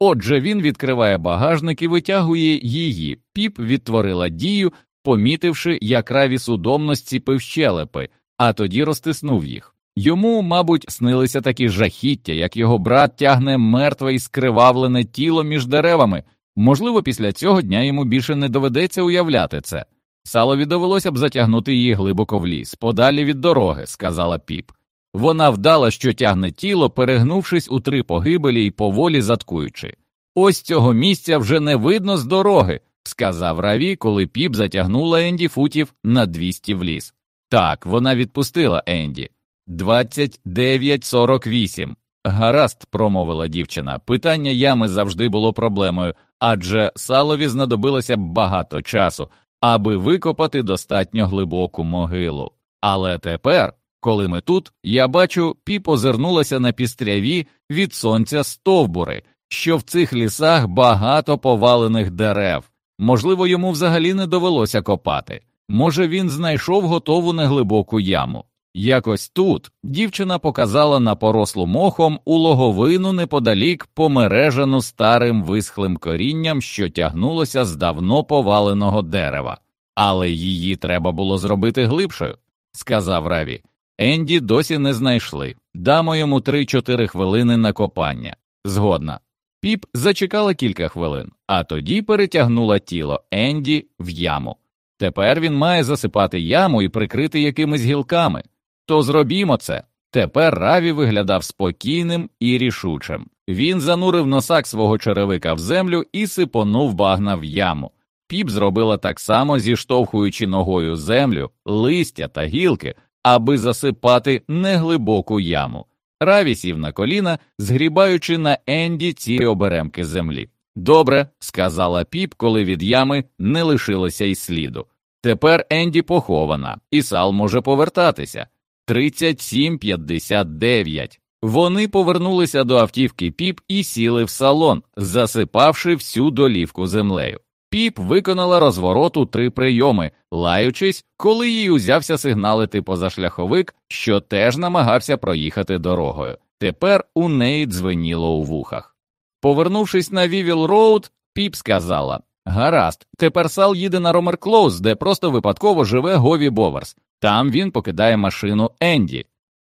Отже, він відкриває багажник і витягує її. Піп відтворила дію, помітивши, як Раві судомно зціпив щелепи, а тоді розтиснув їх. Йому, мабуть, снилися такі жахіття, як його брат тягне мертве і скривавлене тіло між деревами. Можливо, після цього дня йому більше не доведеться уявляти це. Салові довелося б затягнути її глибоко в ліс, подалі від дороги, сказала піп. Вона вдала, що тягне тіло, перегнувшись у три погибелі і поволі заткуючи. Ось цього місця вже не видно з дороги, сказав Раві, коли піп затягнула Енді футів на 200 в ліс. Так, вона відпустила Енді. 29.48. Гаразд, промовила дівчина. Питання ями завжди було проблемою, адже салові знадобилося б багато часу, аби викопати достатньо глибоку могилу. Але тепер, коли ми тут, я бачу, піп озирнулася на пістряві від сонця стовбури, що в цих лісах багато повалених дерев. Можливо, йому взагалі не довелося копати. Може, він знайшов готову неглибоку яму. Якось тут дівчина показала на порослу мохом у логовину неподалік помережену старим висхлим корінням, що тягнулося з давно поваленого дерева, але її треба було зробити глибшою, сказав Раві. Енді досі не знайшли. Дамо йому 3-4 хвилини на копання. Згодна. Піп зачекала кілька хвилин, а тоді перетягнула тіло Енді в яму. Тепер він має засипати яму і прикрити якимись гілками. То зробімо це. Тепер Раві виглядав спокійним і рішучим. Він занурив носак свого черевика в землю і сипонув багна в яму. Піп зробила так само, зіштовхуючи ногою землю, листя та гілки, аби засипати неглибоку яму. Раві сів на коліна, згрібаючи на Енді ці оберемки землі. Добре, сказала піп, коли від ями не лишилося й сліду. Тепер Енді похована, і сал може повертатися. 37.59. Вони повернулися до автівки піп і сіли в салон, засипавши всю долівку землею. Піп виконала розвороту три прийоми, лаючись, коли їй узявся сигналити позашляховик, що теж намагався проїхати дорогою. Тепер у неї дзвеніло у вухах. Повернувшись на Вівіл Роуд, піп сказала Гаразд, тепер сал їде на Ромер Клоуз, де просто випадково живе Гові Боверс. Там він покидає машину Енді.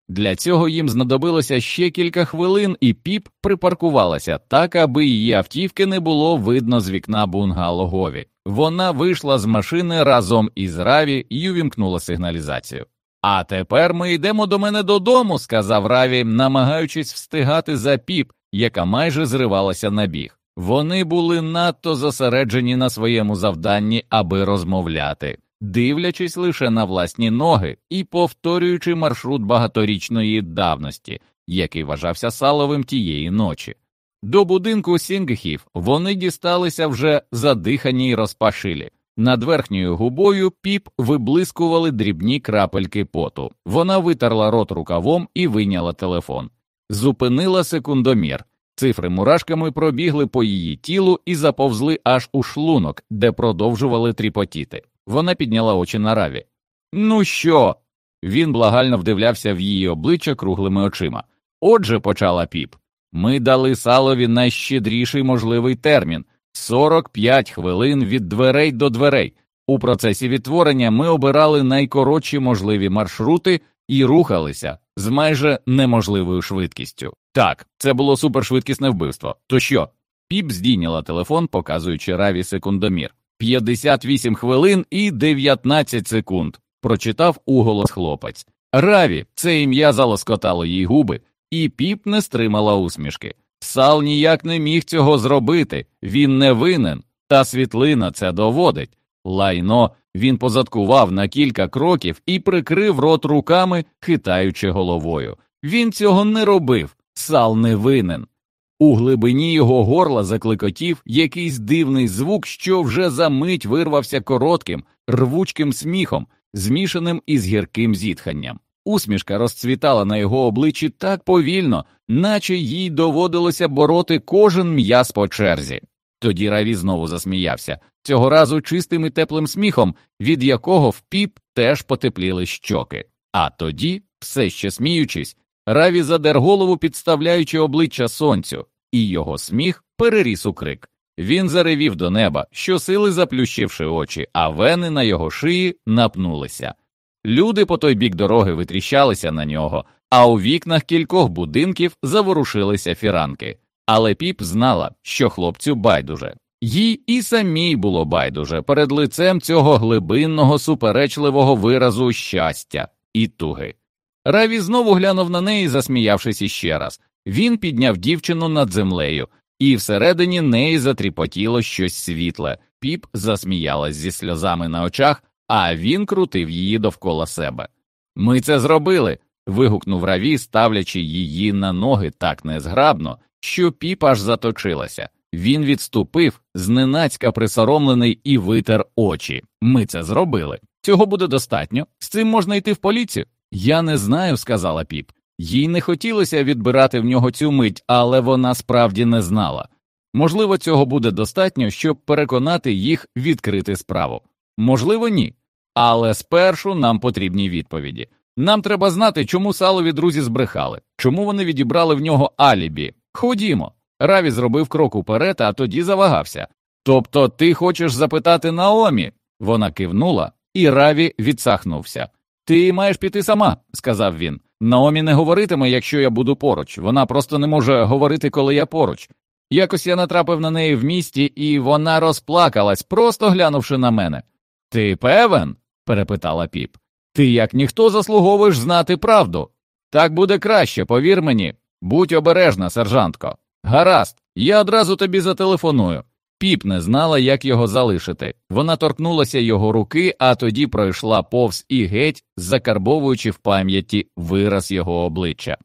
Для цього їм знадобилося ще кілька хвилин, і піп припаркувалася так, аби її автівки не було видно з вікна бунгало Гові. Вона вийшла з машини разом із Раві і увімкнула сигналізацію. А тепер ми йдемо до мене додому, сказав Раві, намагаючись встигати за піп, яка майже зривалася на біг. Вони були надто зосереджені на своєму завданні, аби розмовляти дивлячись лише на власні ноги і повторюючи маршрут багаторічної давності, який вважався саловим тієї ночі. До будинку Сінгхів вони дісталися вже задихані й розпашилі. Над верхньою губою піп виблискували дрібні крапельки поту. Вона витерла рот рукавом і вийняла телефон. Зупинила секундомір. Цифри мурашками пробігли по її тілу і заповзли аж у шлунок, де продовжували тріпотіти. Вона підняла очі на раві. Ну що? Він благально вдивлявся в її обличчя круглими очима. Отже, почала піп. Ми дали салові найщедріший можливий термін 45 хвилин від дверей до дверей. У процесі відтворення ми обирали найкоротші можливі маршрути і рухалися з майже неможливою швидкістю. Так, це було супершвидкісне вбивство. То що? Піп здійняла телефон, показуючи раві секундомір. 58 хвилин і 19 секунд. Прочитав уголос хлопець. Раві, це ім'я залоскотало їй губи, і піп не стримала усмішки. Сал ніяк не міг цього зробити, він не винен, та світлина це доводить. Лайно він позадкував на кілька кроків і прикрив рот руками, хитаючи головою. Він цього не робив, сал не винен. У глибині його горла закликотів якийсь дивний звук, що вже за мить вирвався коротким, рвучким сміхом, змішаним із гірким зітханням. Усмішка розцвітала на його обличчі так повільно, наче їй доводилося бороти кожен м'яз по черзі. Тоді Раві знову засміявся, цього разу чистим і теплим сміхом, від якого в піп теж потепліли щоки. А тоді, все ще сміючись, Раві задер голову, підставляючи обличчя сонцю, і його сміх переріс у крик. Він заревів до неба, щосили заплющивши очі, а вени на його шиї напнулися. Люди по той бік дороги витріщалися на нього, а у вікнах кількох будинків заворушилися фіранки. Але піп знала, що хлопцю байдуже. Їй і самій було байдуже перед лицем цього глибинного суперечливого виразу щастя і туги. Раві знову глянув на неї, засміявшись іще раз. Він підняв дівчину над землею, і всередині неї затріпотіло щось світле. Піп засміялась зі сльозами на очах, а він крутив її довкола себе. Ми це зробили. вигукнув Раві, ставлячи її на ноги так незграбно, що піп аж заточилася. Він відступив, зненацька присоромлений, і витер очі. Ми це зробили. Цього буде достатньо. З цим можна йти в поліцію. Я не знаю, сказала піп. Їй не хотілося відбирати в нього цю мить, але вона справді не знала. Можливо, цього буде достатньо, щоб переконати їх відкрити справу. Можливо, ні. Але спершу нам потрібні відповіді. Нам треба знати, чому салові друзі збрехали, чому вони відібрали в нього алібі. Ходімо. Раві зробив крок уперед, а тоді завагався. Тобто ти хочеш запитати Наомі? Вона кивнула, і Раві відсахнувся. Ти маєш піти сама, сказав він. Наомі не говоритиме, якщо я буду поруч. Вона просто не може говорити, коли я поруч. Якось я натрапив на неї в місті, і вона розплакалась, просто глянувши на мене. Ти певен? перепитала піп. Ти як ніхто заслуговуєш знати правду. Так буде краще, повір мені. Будь обережна, сержантко. Гаразд, я одразу тобі зателефоную. Піп не знала, як його залишити. Вона торкнулася його руки, а тоді пройшла повз і геть, закарбовуючи в пам'яті вираз його обличчя.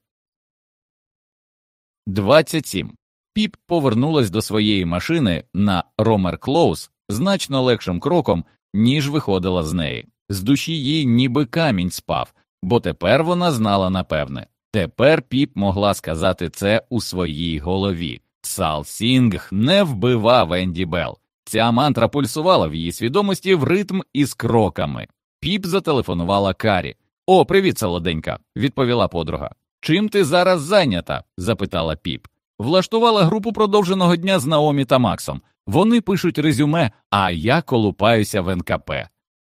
27. Піп повернулась до своєї машини на Ромер Клоус значно легшим кроком, ніж виходила з неї. З душі їй ніби камінь спав, бо тепер вона знала напевне. Тепер піп могла сказати це у своїй голові. Сал Сінг не вбивав Енді Белл. Ця мантра пульсувала в її свідомості в ритм із кроками. Піп зателефонувала Карі. О, привіт, солоденька, відповіла подруга. Чим ти зараз зайнята? запитала піп. Влаштувала групу продовженого дня з Наомі та Максом. Вони пишуть резюме, а я колупаюся в НКП.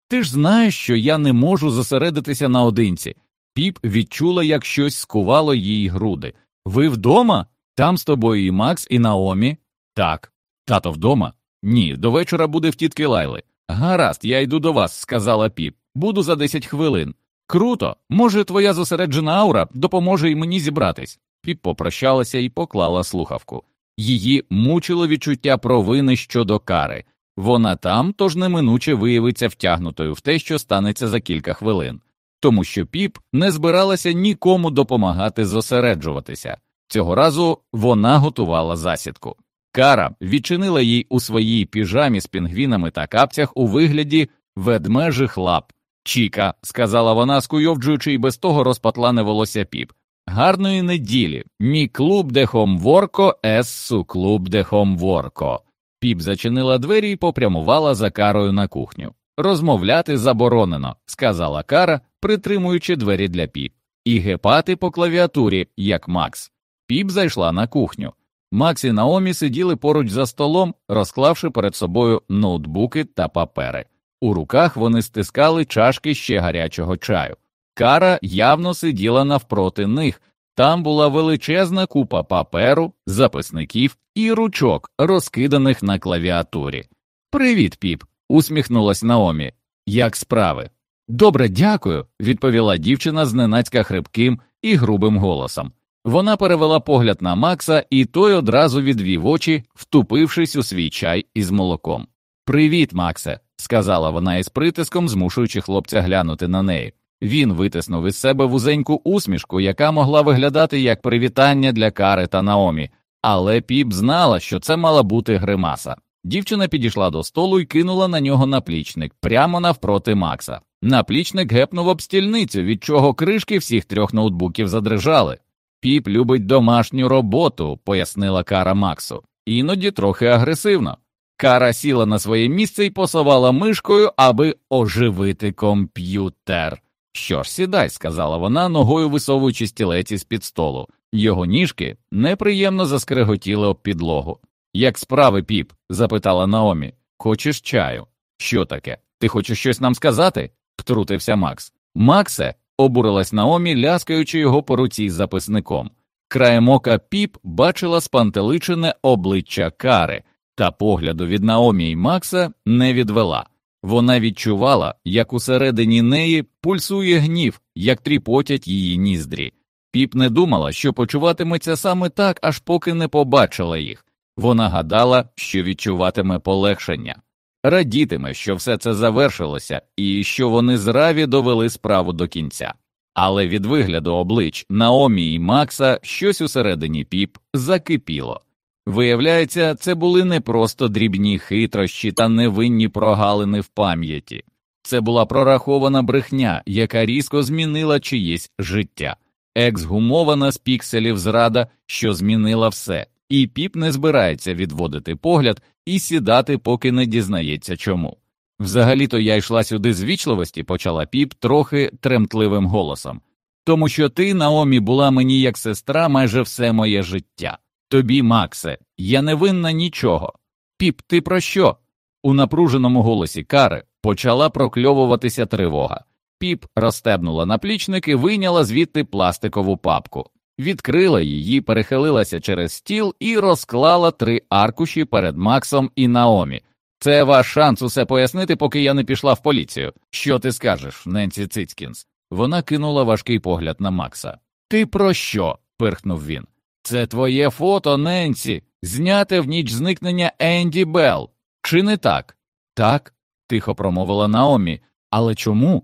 Ти ж знаєш, що я не можу зосередитися наодинці. Піп відчула, як щось скувало її груди. Ви вдома? Там з тобою і Макс, і Наомі? Так. Тато вдома? Ні, до вечора буде в тітки Лайли. Гаразд, я йду до вас, сказала піп. Буду за 10 хвилин. Круто. Може, твоя зосереджена аура допоможе й мені зібратись. Піп попрощалася і поклала слухавку. Її мучило відчуття провини щодо кари. Вона там, тож неминуче виявиться втягнутою в те, що станеться за кілька хвилин, тому що піп не збиралася нікому допомагати зосереджуватися. Цього разу вона готувала засідку. Кара відчинила їй у своїй піжамі з пінгвінами та капцях у вигляді ведмежих лап. Чіка, сказала вона, скуйовджуючи і без того розпатлане волосся піп. Гарної неділі. Мій клуб де хомворко, ессу клуб де хомворко. Піп зачинила двері і попрямувала за карою на кухню. Розмовляти заборонено, сказала Кара, притримуючи двері для піп, і гепати по клавіатурі, як Макс. Піп зайшла на кухню. Макс і Наомі сиділи поруч за столом, розклавши перед собою ноутбуки та папери. У руках вони стискали чашки ще гарячого чаю. Кара явно сиділа навпроти них. Там була величезна купа паперу, записників і ручок, розкиданих на клавіатурі. Привіт, піп, усміхнулась Наомі. Як справи? Добре, дякую, відповіла дівчина зненацька хрипким і грубим голосом. Вона перевела погляд на Макса, і той одразу відвів очі, втупившись у свій чай із молоком. Привіт, Максе, сказала вона із притиском, змушуючи хлопця глянути на неї. Він витиснув із себе вузеньку усмішку, яка могла виглядати як привітання для Кари та Наомі, але піп знала, що це мала бути гримаса. Дівчина підійшла до столу і кинула на нього наплічник прямо навпроти Макса. Наплічник гепнув об стільницю, від чого кришки всіх трьох ноутбуків задрижали. Піп любить домашню роботу, пояснила Кара Максу, іноді трохи агресивно. Кара сіла на своє місце і посувала мишкою, аби оживити комп'ютер. Що ж, сідай, сказала вона, ногою висовуючи стілець з під столу. Його ніжки неприємно заскреготіли об підлогу. Як справи, піп? запитала Наомі. Хочеш чаю? Що таке? Ти хочеш щось нам сказати? втрутився Макс. Максе, обурилась Наомі, ляскаючи його по руці з записником. Краєм ока піп бачила спантеличене обличчя Кари, та погляду від Наомі і Макса не відвела. Вона відчувала, як усередині неї пульсує гнів, як тріпотять її ніздрі. Піп не думала, що почуватиметься саме так, аж поки не побачила їх. Вона гадала, що відчуватиме полегшення, радітиме, що все це завершилося, і що вони зраві довели справу до кінця. Але від вигляду облич Наомі і Макса щось усередині піп закипіло. Виявляється, це були не просто дрібні хитрощі та невинні прогалини в пам'яті, це була прорахована брехня, яка різко змінила чиєсь життя, ексгумована з пікселів зрада, що змінила все, і піп не збирається відводити погляд і сідати, поки не дізнається чому. Взагалі-то я йшла сюди з вічливості, почала піп трохи тремтливим голосом, тому що ти, Наомі, була мені як сестра майже все моє життя. Тобі, Максе, я не винна нічого. Піп, ти про що? У напруженому голосі Кари почала прокльовуватися тривога. Піп розстебнула наплічник і вийняла звідти пластикову папку, відкрила її, перехилилася через стіл і розклала три аркуші перед Максом і Наомі. Це ваш шанс усе пояснити, поки я не пішла в поліцію. Що ти скажеш, Ненсі Цицькінс? Вона кинула важкий погляд на Макса. Ти про що? пирхнув він. Це твоє фото, Ненсі, зняте в ніч зникнення Енді Белл. Чи не так? Так, тихо промовила Наомі. Але чому?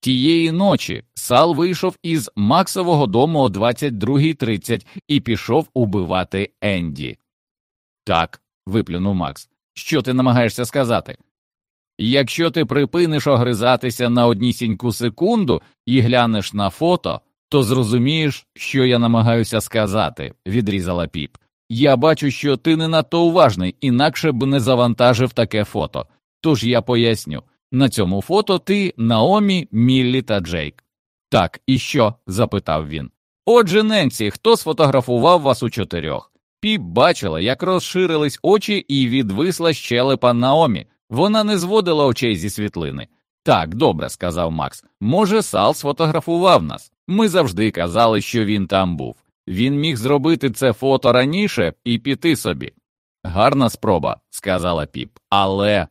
Тієї ночі Сал вийшов із Максового дому о 22.30 і пішов убивати Енді. Так, виплюнув Макс. Що ти намагаєшся сказати? Якщо ти припиниш огризатися на однісіньку секунду і глянеш на фото, то зрозумієш, що я намагаюся сказати, відрізала піп. Я бачу, що ти не надто уважний, інакше б не завантажив таке фото. Тож я поясню на цьому фото ти Наомі, Міллі та Джейк. Так, і що? запитав він. Отже, Ненсі, хто сфотографував вас у чотирьох? Піп бачила, як розширились очі і відвисла щелепа Наомі. Вона не зводила очей зі світлини. Так, добре, сказав Макс. Може, Сал сфотографував нас. Ми завжди казали, що він там був. Він міг зробити це фото раніше і піти собі. Гарна спроба, сказала піп. Але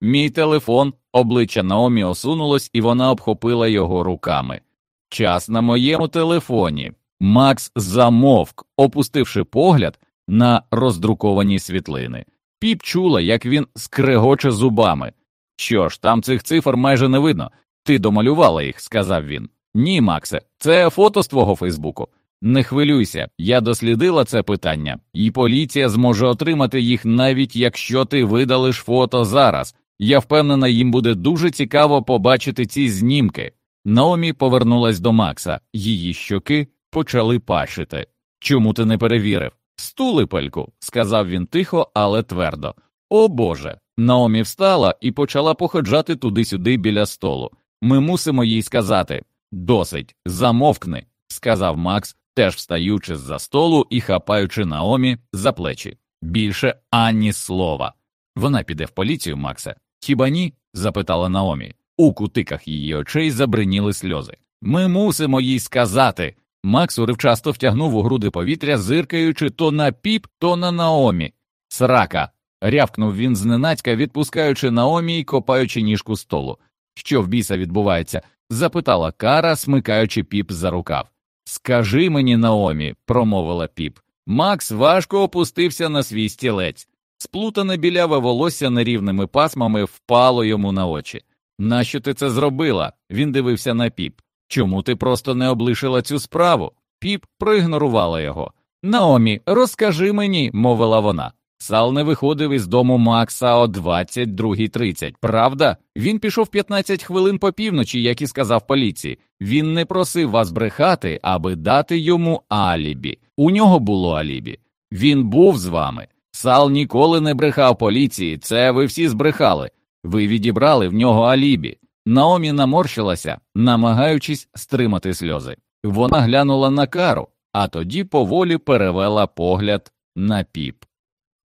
мій телефон, обличчя Наомі осунулось, і вона обхопила його руками. Час на моєму телефоні. Макс замовк, опустивши погляд на роздруковані світлини. Піп чула, як він скрегоче зубами. Що ж, там цих цифр майже не видно. Ти домалювала їх, сказав він. Ні, Максе, це фото з твого Фейсбуку. Не хвилюйся, я дослідила це питання, і поліція зможе отримати їх навіть якщо ти видалиш фото зараз. Я впевнена, їм буде дуже цікаво побачити ці знімки. Наомі повернулась до Макса, її щоки почали пащити. Чому ти не перевірив? Стулипельку, сказав він тихо, але твердо. О Боже. Наомі встала і почала походжати туди-сюди біля столу. Ми мусимо їй сказати досить, замовкни, сказав Макс, теж встаючи з за столу і хапаючи Наомі за плечі. Більше ані слова. Вона піде в поліцію, Макса. Хіба ні? запитала Наомі. У кутиках її очей забриніли сльози. Ми мусимо їй сказати. Макс уривчасто втягнув у груди повітря, зиркаючи то на піп, то на Наомі. Срака. рявкнув він зненацька, відпускаючи Наомі і копаючи ніжку столу. Що в біса відбувається? запитала Кара, смикаючи піп за рукав. Скажи мені, Наомі, промовила піп. Макс важко опустився на свій стілець. Сплутане біляве волосся нерівними пасмами впало йому на очі. Нащо ти це зробила? Він дивився на піп. Чому ти просто не облишила цю справу? Піп проігнорувала його. Наомі, розкажи мені, мовила вона. Сал не виходив із дому Макса о 22.30, правда? Він пішов 15 хвилин по півночі, як і сказав поліції. Він не просив вас брехати, аби дати йому алібі. У нього було алібі. Він був з вами. Сал ніколи не брехав поліції, це ви всі збрехали. Ви відібрали в нього алібі. Наомі наморщилася, намагаючись стримати сльози. Вона глянула на кару, а тоді поволі перевела погляд на піп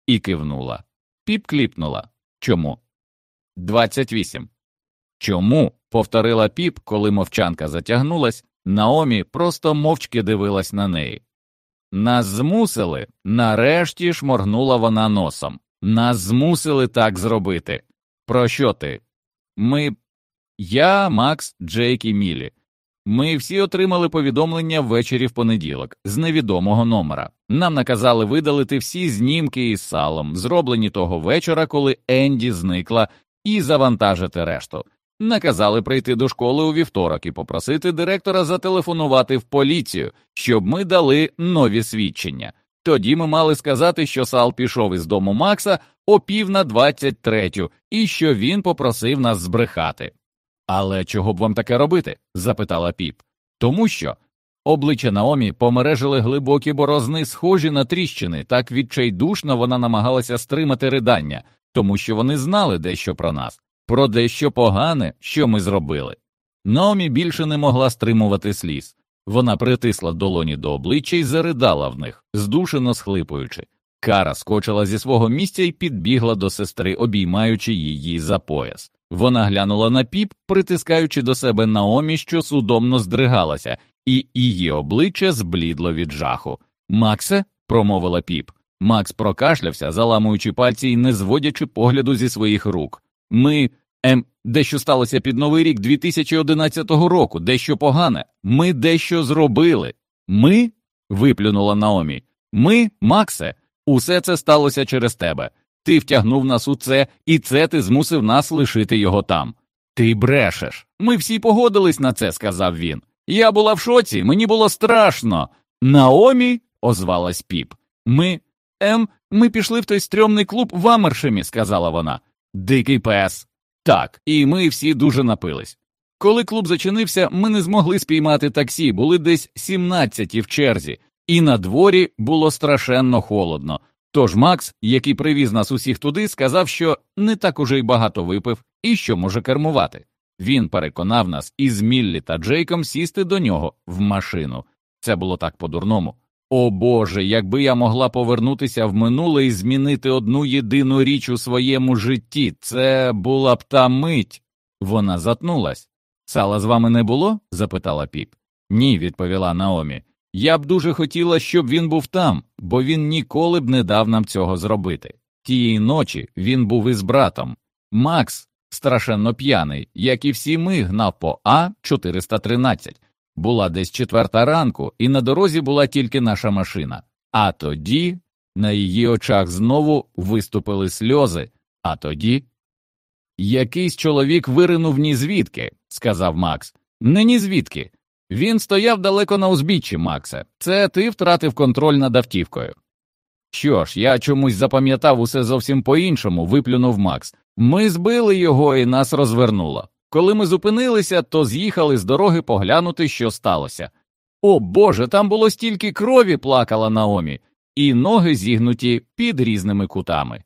і кивнула. Піп кліпнула. Чому? Двадцять вісім. Чому? повторила піп, коли мовчанка затягнулась, Наомі просто мовчки дивилась на неї. Нас змусили, нарешті шморгнула вона носом. Нас змусили так зробити. Про що ти? Ми. Я, Макс, Джейк і Мілі. Ми всі отримали повідомлення ввечері в понеділок з невідомого номера. Нам наказали видалити всі знімки із салом, зроблені того вечора, коли Енді зникла, і завантажити решту. Наказали прийти до школи у вівторок і попросити директора зателефонувати в поліцію, щоб ми дали нові свідчення. Тоді ми мали сказати, що Сал пішов із дому Макса о пів на двадцять третю і що він попросив нас збрехати. Але чого б вам таке робити? запитала піп. Тому що обличчя Наомі помережили глибокі борозни, схожі на тріщини, так відчайдушно вона намагалася стримати ридання, тому що вони знали дещо про нас, про дещо погане, що ми зробили. Наомі більше не могла стримувати сліз. Вона притисла долоні до обличчя і заридала в них, здушено схлипуючи. Кара скочила зі свого місця і підбігла до сестри, обіймаючи її за пояс. Вона глянула на піп, притискаючи до себе Наомі, що судомно здригалася, і її обличчя зблідло від жаху. Максе, промовила піп. Макс прокашлявся, заламуючи пальці і не зводячи погляду зі своїх рук. Ми. Ем, дещо сталося під новий рік 2011 року, дещо погане. Ми дещо зробили. Ми. виплюнула Наомі. Ми, Максе, усе це сталося через тебе. Ти втягнув нас у це, і це ти змусив нас лишити його там. Ти брешеш. Ми всі погодились на це, сказав він. Я була в шоці, мені було страшно. Наомі, озвалась піп. Ми. Ем, ми пішли в той стрьомний клуб в Амершемі, сказала вона. Дикий пес. Так, і ми всі дуже напились. Коли клуб зачинився, ми не змогли спіймати таксі, були десь сімнадцяті в черзі, і на дворі було страшенно холодно. Тож Макс, який привіз нас усіх туди, сказав, що не так уже й багато випив і що може кермувати. Він переконав нас із Міллі та Джейком сісти до нього в машину. Це було так по-дурному. О Боже, якби я могла повернутися в минуле і змінити одну єдину річ у своєму житті, це була б та мить. Вона затнулась. Сала з вами не було? запитала піп. Ні, відповіла Наомі. Я б дуже хотіла, щоб він був там, бо він ніколи б не дав нам цього зробити. Тієї ночі він був із братом. Макс, страшенно п'яний, як і всі ми, гнав по А 413 Була десь четверта ранку, і на дорозі була тільки наша машина. А тоді на її очах знову виступили сльози, а тоді. Якийсь чоловік виринув ні звідки, сказав Макс. Не ні звідки. Він стояв далеко на узбіччі, Максе. Це ти втратив контроль над автівкою. Що ж, я чомусь запам'ятав усе зовсім по іншому, виплюнув Макс. Ми збили його і нас розвернуло. Коли ми зупинилися, то з'їхали з дороги поглянути, що сталося. О Боже, там було стільки крові, плакала Наомі, і ноги зігнуті під різними кутами.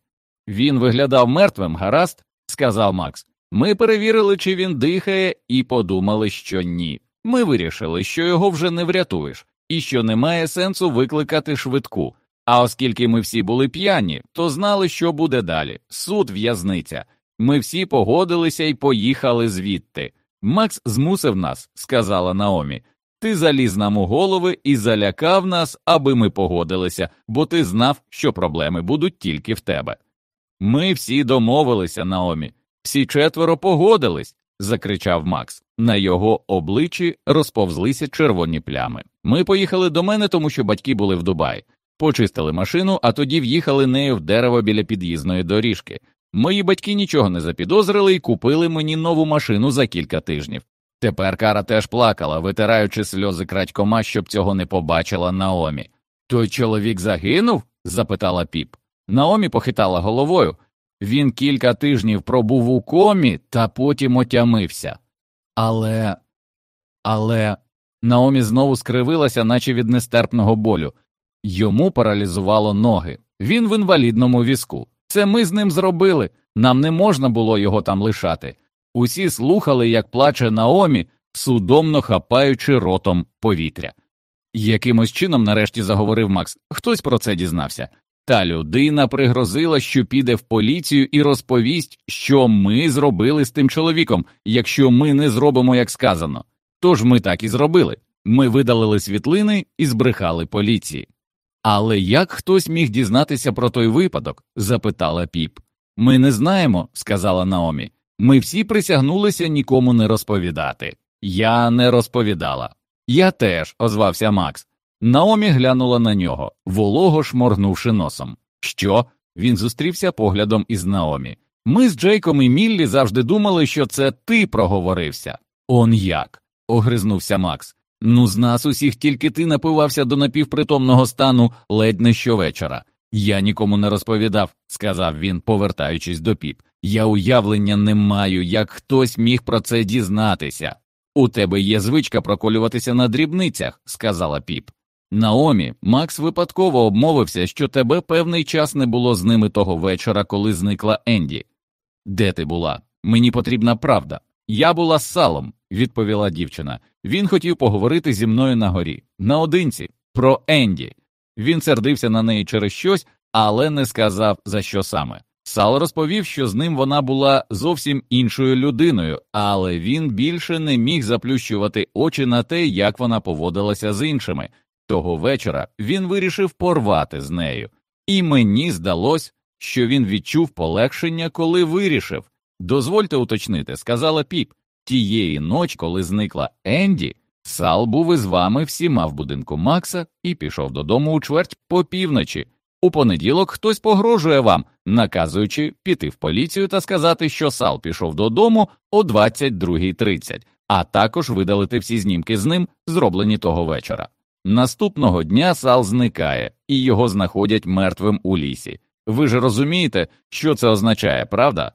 Він виглядав мертвим, гаразд, сказав Макс. Ми перевірили, чи він дихає, і подумали, що ні. Ми вирішили, що його вже не врятуєш, і що немає сенсу викликати швидку. А оскільки ми всі були п'яні, то знали, що буде далі суд, в'язниця. Ми всі погодилися і поїхали звідти. Макс змусив нас, сказала Наомі. Ти заліз нам у голови і залякав нас, аби ми погодилися, бо ти знав, що проблеми будуть тільки в тебе. Ми всі домовилися, Наомі, всі четверо погодились, закричав Макс. На його обличчі розповзлися червоні плями. Ми поїхали до мене, тому що батьки були в Дубаї. Почистили машину, а тоді в'їхали нею в дерево біля під'їзної доріжки. Мої батьки нічого не запідозрили і купили мені нову машину за кілька тижнів. Тепер Кара теж плакала, витираючи сльози крадькома, щоб цього не побачила Наомі. Той чоловік загинув? запитала піп. Наомі похитала головою. Він кілька тижнів пробув у комі та потім отямився. Але. Але. Наомі знову скривилася, наче від нестерпного болю. Йому паралізувало ноги. Він в інвалідному візку. Це ми з ним зробили. Нам не можна було його там лишати. Усі слухали, як плаче Наомі, судомно хапаючи ротом повітря. Якимось чином, нарешті, заговорив Макс, хтось про це дізнався. Та людина пригрозила, що піде в поліцію і розповість, що ми зробили з тим чоловіком, якщо ми не зробимо, як сказано. Тож ми так і зробили. Ми видалили світлини і збрехали поліції. Але як хтось міг дізнатися про той випадок? запитала піп. Ми не знаємо, сказала Наомі. Ми всі присягнулися нікому не розповідати. Я не розповідала. Я теж, озвався Макс. Наомі глянула на нього, волого шморгнувши носом. Що? Він зустрівся поглядом із Наомі. Ми з Джейком і Міллі завжди думали, що це ти проговорився. Он як? огризнувся Макс. Ну, з нас усіх тільки ти напивався до напівпритомного стану ледь не щовечора. Я нікому не розповідав, сказав він, повертаючись до піп. Я уявлення не маю, як хтось міг про це дізнатися. У тебе є звичка проколюватися на дрібницях, сказала піп. Наомі, Макс випадково обмовився, що тебе певний час не було з ними того вечора, коли зникла Енді. Де ти була? Мені потрібна правда. Я була з салом, відповіла дівчина. Він хотів поговорити зі мною на горі, наодинці, про Енді. Він сердився на неї через щось, але не сказав за що саме. Сал розповів, що з ним вона була зовсім іншою людиною, але він більше не міг заплющувати очі на те, як вона поводилася з іншими. Того вечора він вирішив порвати з нею, і мені здалось, що він відчув полегшення, коли вирішив. Дозвольте уточнити, сказала піп. Тієї ночі, коли зникла Енді, Сал був із вами всіма в будинку Макса і пішов додому у чверть по півночі. У понеділок хтось погрожує вам, наказуючи піти в поліцію та сказати, що Сал пішов додому о 22.30, а також видалити всі знімки з ним, зроблені того вечора. Наступного дня Сал зникає і його знаходять мертвим у лісі. Ви ж розумієте, що це означає, правда?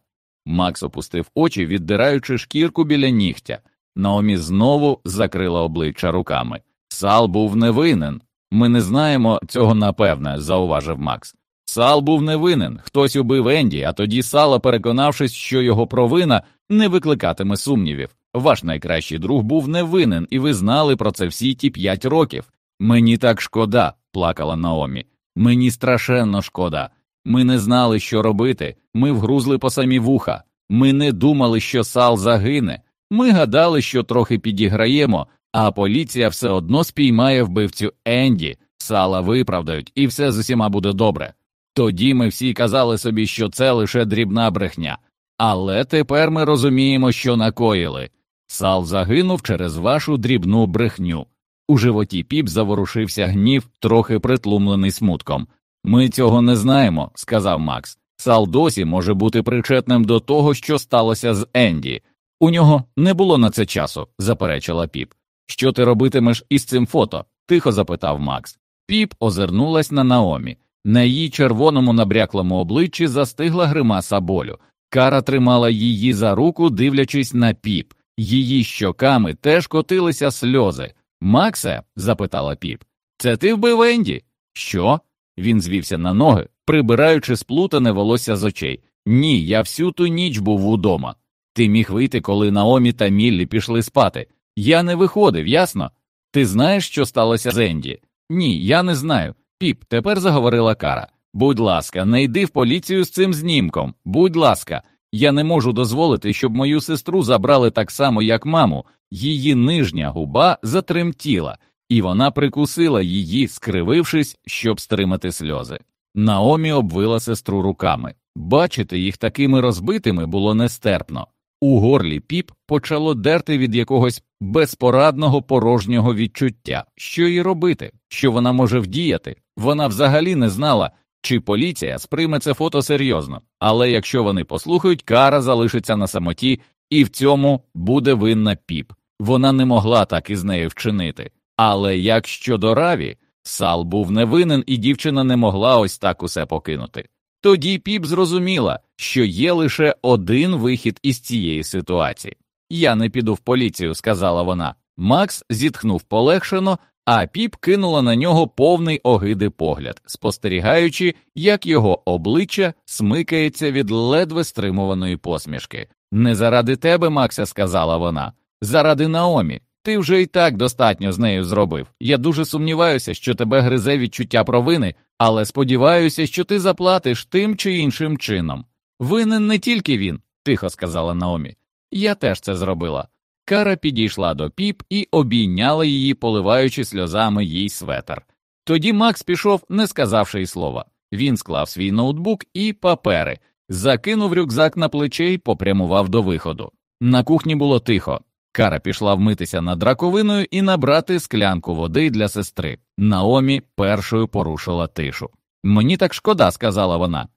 Макс опустив очі, віддираючи шкірку біля нігтя. Наомі знову закрила обличчя руками. Сал був невинен. Ми не знаємо цього напевне, зауважив Макс. Сал був невинен, хтось убив Енді, а тоді Сала, переконавшись, що його провина не викликатиме сумнівів. Ваш найкращий друг був невинен, і ви знали про це всі ті п'ять років. Мені так шкода, плакала Наомі. Мені страшенно шкода. Ми не знали, що робити. Ми вгрузли по самі вуха. Ми не думали, що Сал загине. Ми гадали, що трохи підіграємо, а поліція все одно спіймає вбивцю Енді, сала виправдають, і все з усіма буде добре. Тоді ми всі казали собі, що це лише дрібна брехня, але тепер ми розуміємо, що накоїли. Сал загинув через вашу дрібну брехню. У животі піп заворушився гнів, трохи притлумлений смутком. Ми цього не знаємо, сказав Макс. Сал досі може бути причетним до того, що сталося з Енді. У нього не було на це часу, заперечила піп. Що ти робитимеш із цим фото? тихо запитав Макс. Піп озирнулась на Наомі. На її червоному набряклому обличчі застигла гримаса болю. Кара тримала її за руку, дивлячись на піп. Її щоками теж котилися сльози. Максе? запитала піп. Це ти вбив Енді? Що? Він звівся на ноги, прибираючи сплутане волосся з очей. Ні, я всю ту ніч був удома. Ти міг вийти, коли Наомі та Міллі пішли спати. Я не виходив, ясно? Ти знаєш, що сталося з Енді? Ні, я не знаю. Піп, тепер заговорила Кара. Будь ласка, не йди в поліцію з цим знімком. Будь ласка, я не можу дозволити, щоб мою сестру забрали так само, як маму. Її нижня губа затремтіла, і вона прикусила її, скривившись, щоб стримати сльози. Наомі обвила сестру руками. Бачити їх такими розбитими було нестерпно. У горлі піп почало дерти від якогось безпорадного порожнього відчуття, що їй робити, що вона може вдіяти. Вона взагалі не знала, чи поліція сприйме це фото серйозно, але якщо вони послухають, кара залишиться на самоті, і в цьому буде винна піп. Вона не могла так із нею вчинити. Але як щодо Раві, Сал був невинен, і дівчина не могла ось так усе покинути. Тоді піп зрозуміла, що є лише один вихід із цієї ситуації. Я не піду в поліцію, сказала вона. Макс зітхнув полегшено, а піп кинула на нього повний огиди погляд, спостерігаючи, як його обличчя смикається від ледве стримуваної посмішки. Не заради тебе, Макса, сказала вона, заради Наомі. Ти вже і так достатньо з нею зробив. Я дуже сумніваюся, що тебе гризе відчуття провини, але сподіваюся, що ти заплатиш тим чи іншим чином. Винен не тільки він, тихо сказала Наомі. Я теж це зробила. Кара підійшла до піп і обійняла її, поливаючи сльозами їй светер. Тоді Макс пішов, не сказавши й слова. Він склав свій ноутбук і папери, закинув рюкзак на плече і попрямував до виходу. На кухні було тихо. Кара пішла вмитися над раковиною і набрати склянку води для сестри. Наомі першою порушила тишу. Мені так шкода, сказала вона.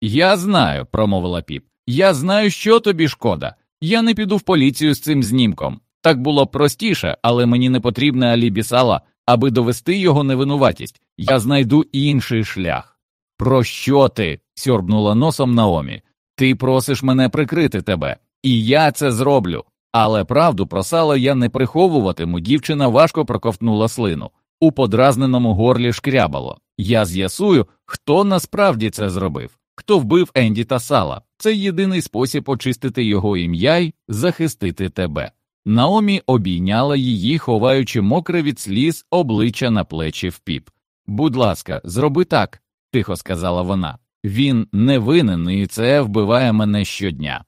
Я знаю, промовила піп. Я знаю, що тобі шкода. Я не піду в поліцію з цим знімком. Так було б простіше, але мені не потрібне алібі сала, аби довести його невинуватість. Я знайду інший шлях. Про що ти? сьорбнула носом Наомі. Ти просиш мене прикрити тебе, і я це зроблю. Але правду про сало я не приховуватиму, дівчина важко проковтнула слину. У подразненому горлі шкрябало. Я з'ясую, хто насправді це зробив, хто вбив Енді та сала. Це єдиний спосіб очистити його ім'я й захистити тебе. Наомі обійняла її, ховаючи мокре від сліз обличчя на плечі в піп. Будь ласка, зроби так, тихо сказала вона. Він не винен, і це вбиває мене щодня.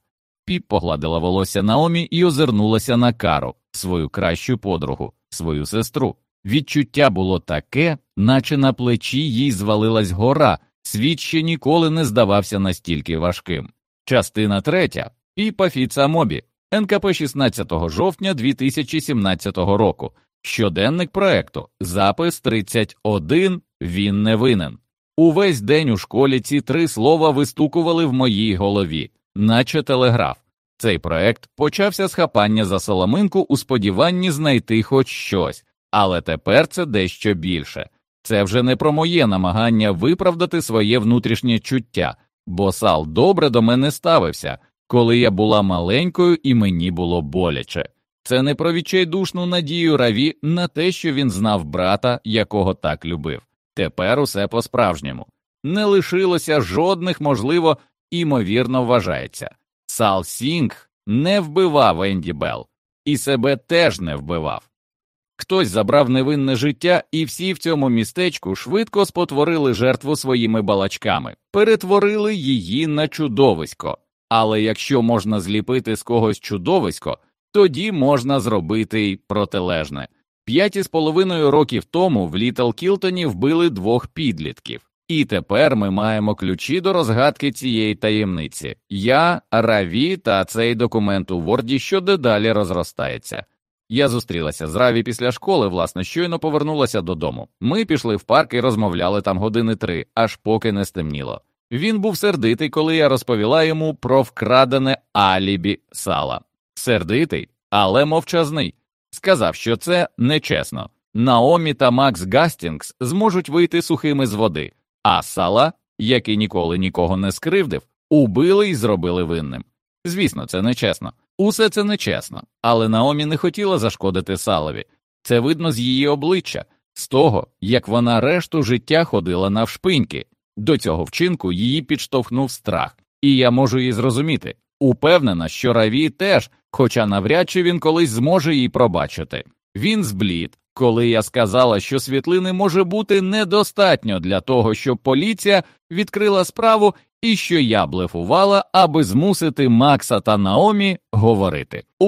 Піп погладила волосся Наомі і озирнулася на кару, свою кращу подругу, свою сестру. Відчуття було таке, наче на плечі їй звалилась гора, світ ще ніколи не здавався настільки важким. Частина третя. Піпа Фіца Мобі. НКП 16 жовтня 2017 року. Щоденник проекту. Запис 31. Він не винен. Увесь день у школі ці три слова вистукували в моїй голові наче телеграф. Цей проект почався з хапання за соломинку у сподіванні знайти хоч щось, але тепер це дещо більше. Це вже не про моє намагання виправдати своє внутрішнє чуття, бо сал добре до мене ставився, коли я була маленькою і мені було боляче. Це не про відчайдушну надію раві на те, що він знав брата, якого так любив. Тепер усе по справжньому. Не лишилося жодних, можливо, імовірно вважається. Сал Сінг не вбивав Енді Белл і себе теж не вбивав. Хтось забрав невинне життя, і всі в цьому містечку швидко спотворили жертву своїми балачками, перетворили її на чудовисько. Але якщо можна зліпити з когось чудовисько, тоді можна зробити й протилежне. П'ять із половиною років тому в Літл Кілтоні вбили двох підлітків. І тепер ми маємо ключі до розгадки цієї таємниці. Я, Раві та цей документ у Ворді, що дедалі розростається. Я зустрілася з Раві після школи, власне, щойно повернулася додому. Ми пішли в парк і розмовляли там години три, аж поки не стемніло. Він був сердитий, коли я розповіла йому про вкрадене алібі сала. Сердитий, але мовчазний. Сказав, що це нечесно. Наомі та Макс Гастінгс зможуть вийти сухими з води а сала, який ніколи нікого не скривдив, убили і зробили винним. Звісно, це нечесно. Усе це нечесно, але Наомі не хотіла зашкодити салові. Це видно з її обличчя, з того, як вона решту життя ходила навшпиньки. До цього вчинку її підштовхнув страх, і я можу її зрозуміти. Упевнена, що Раві теж, хоча навряд чи він колись зможе їй пробачити. Він зблід, коли я сказала, що світлини може бути недостатньо для того, щоб поліція відкрила справу і що я блефувала, аби змусити Макса та Наомі говорити.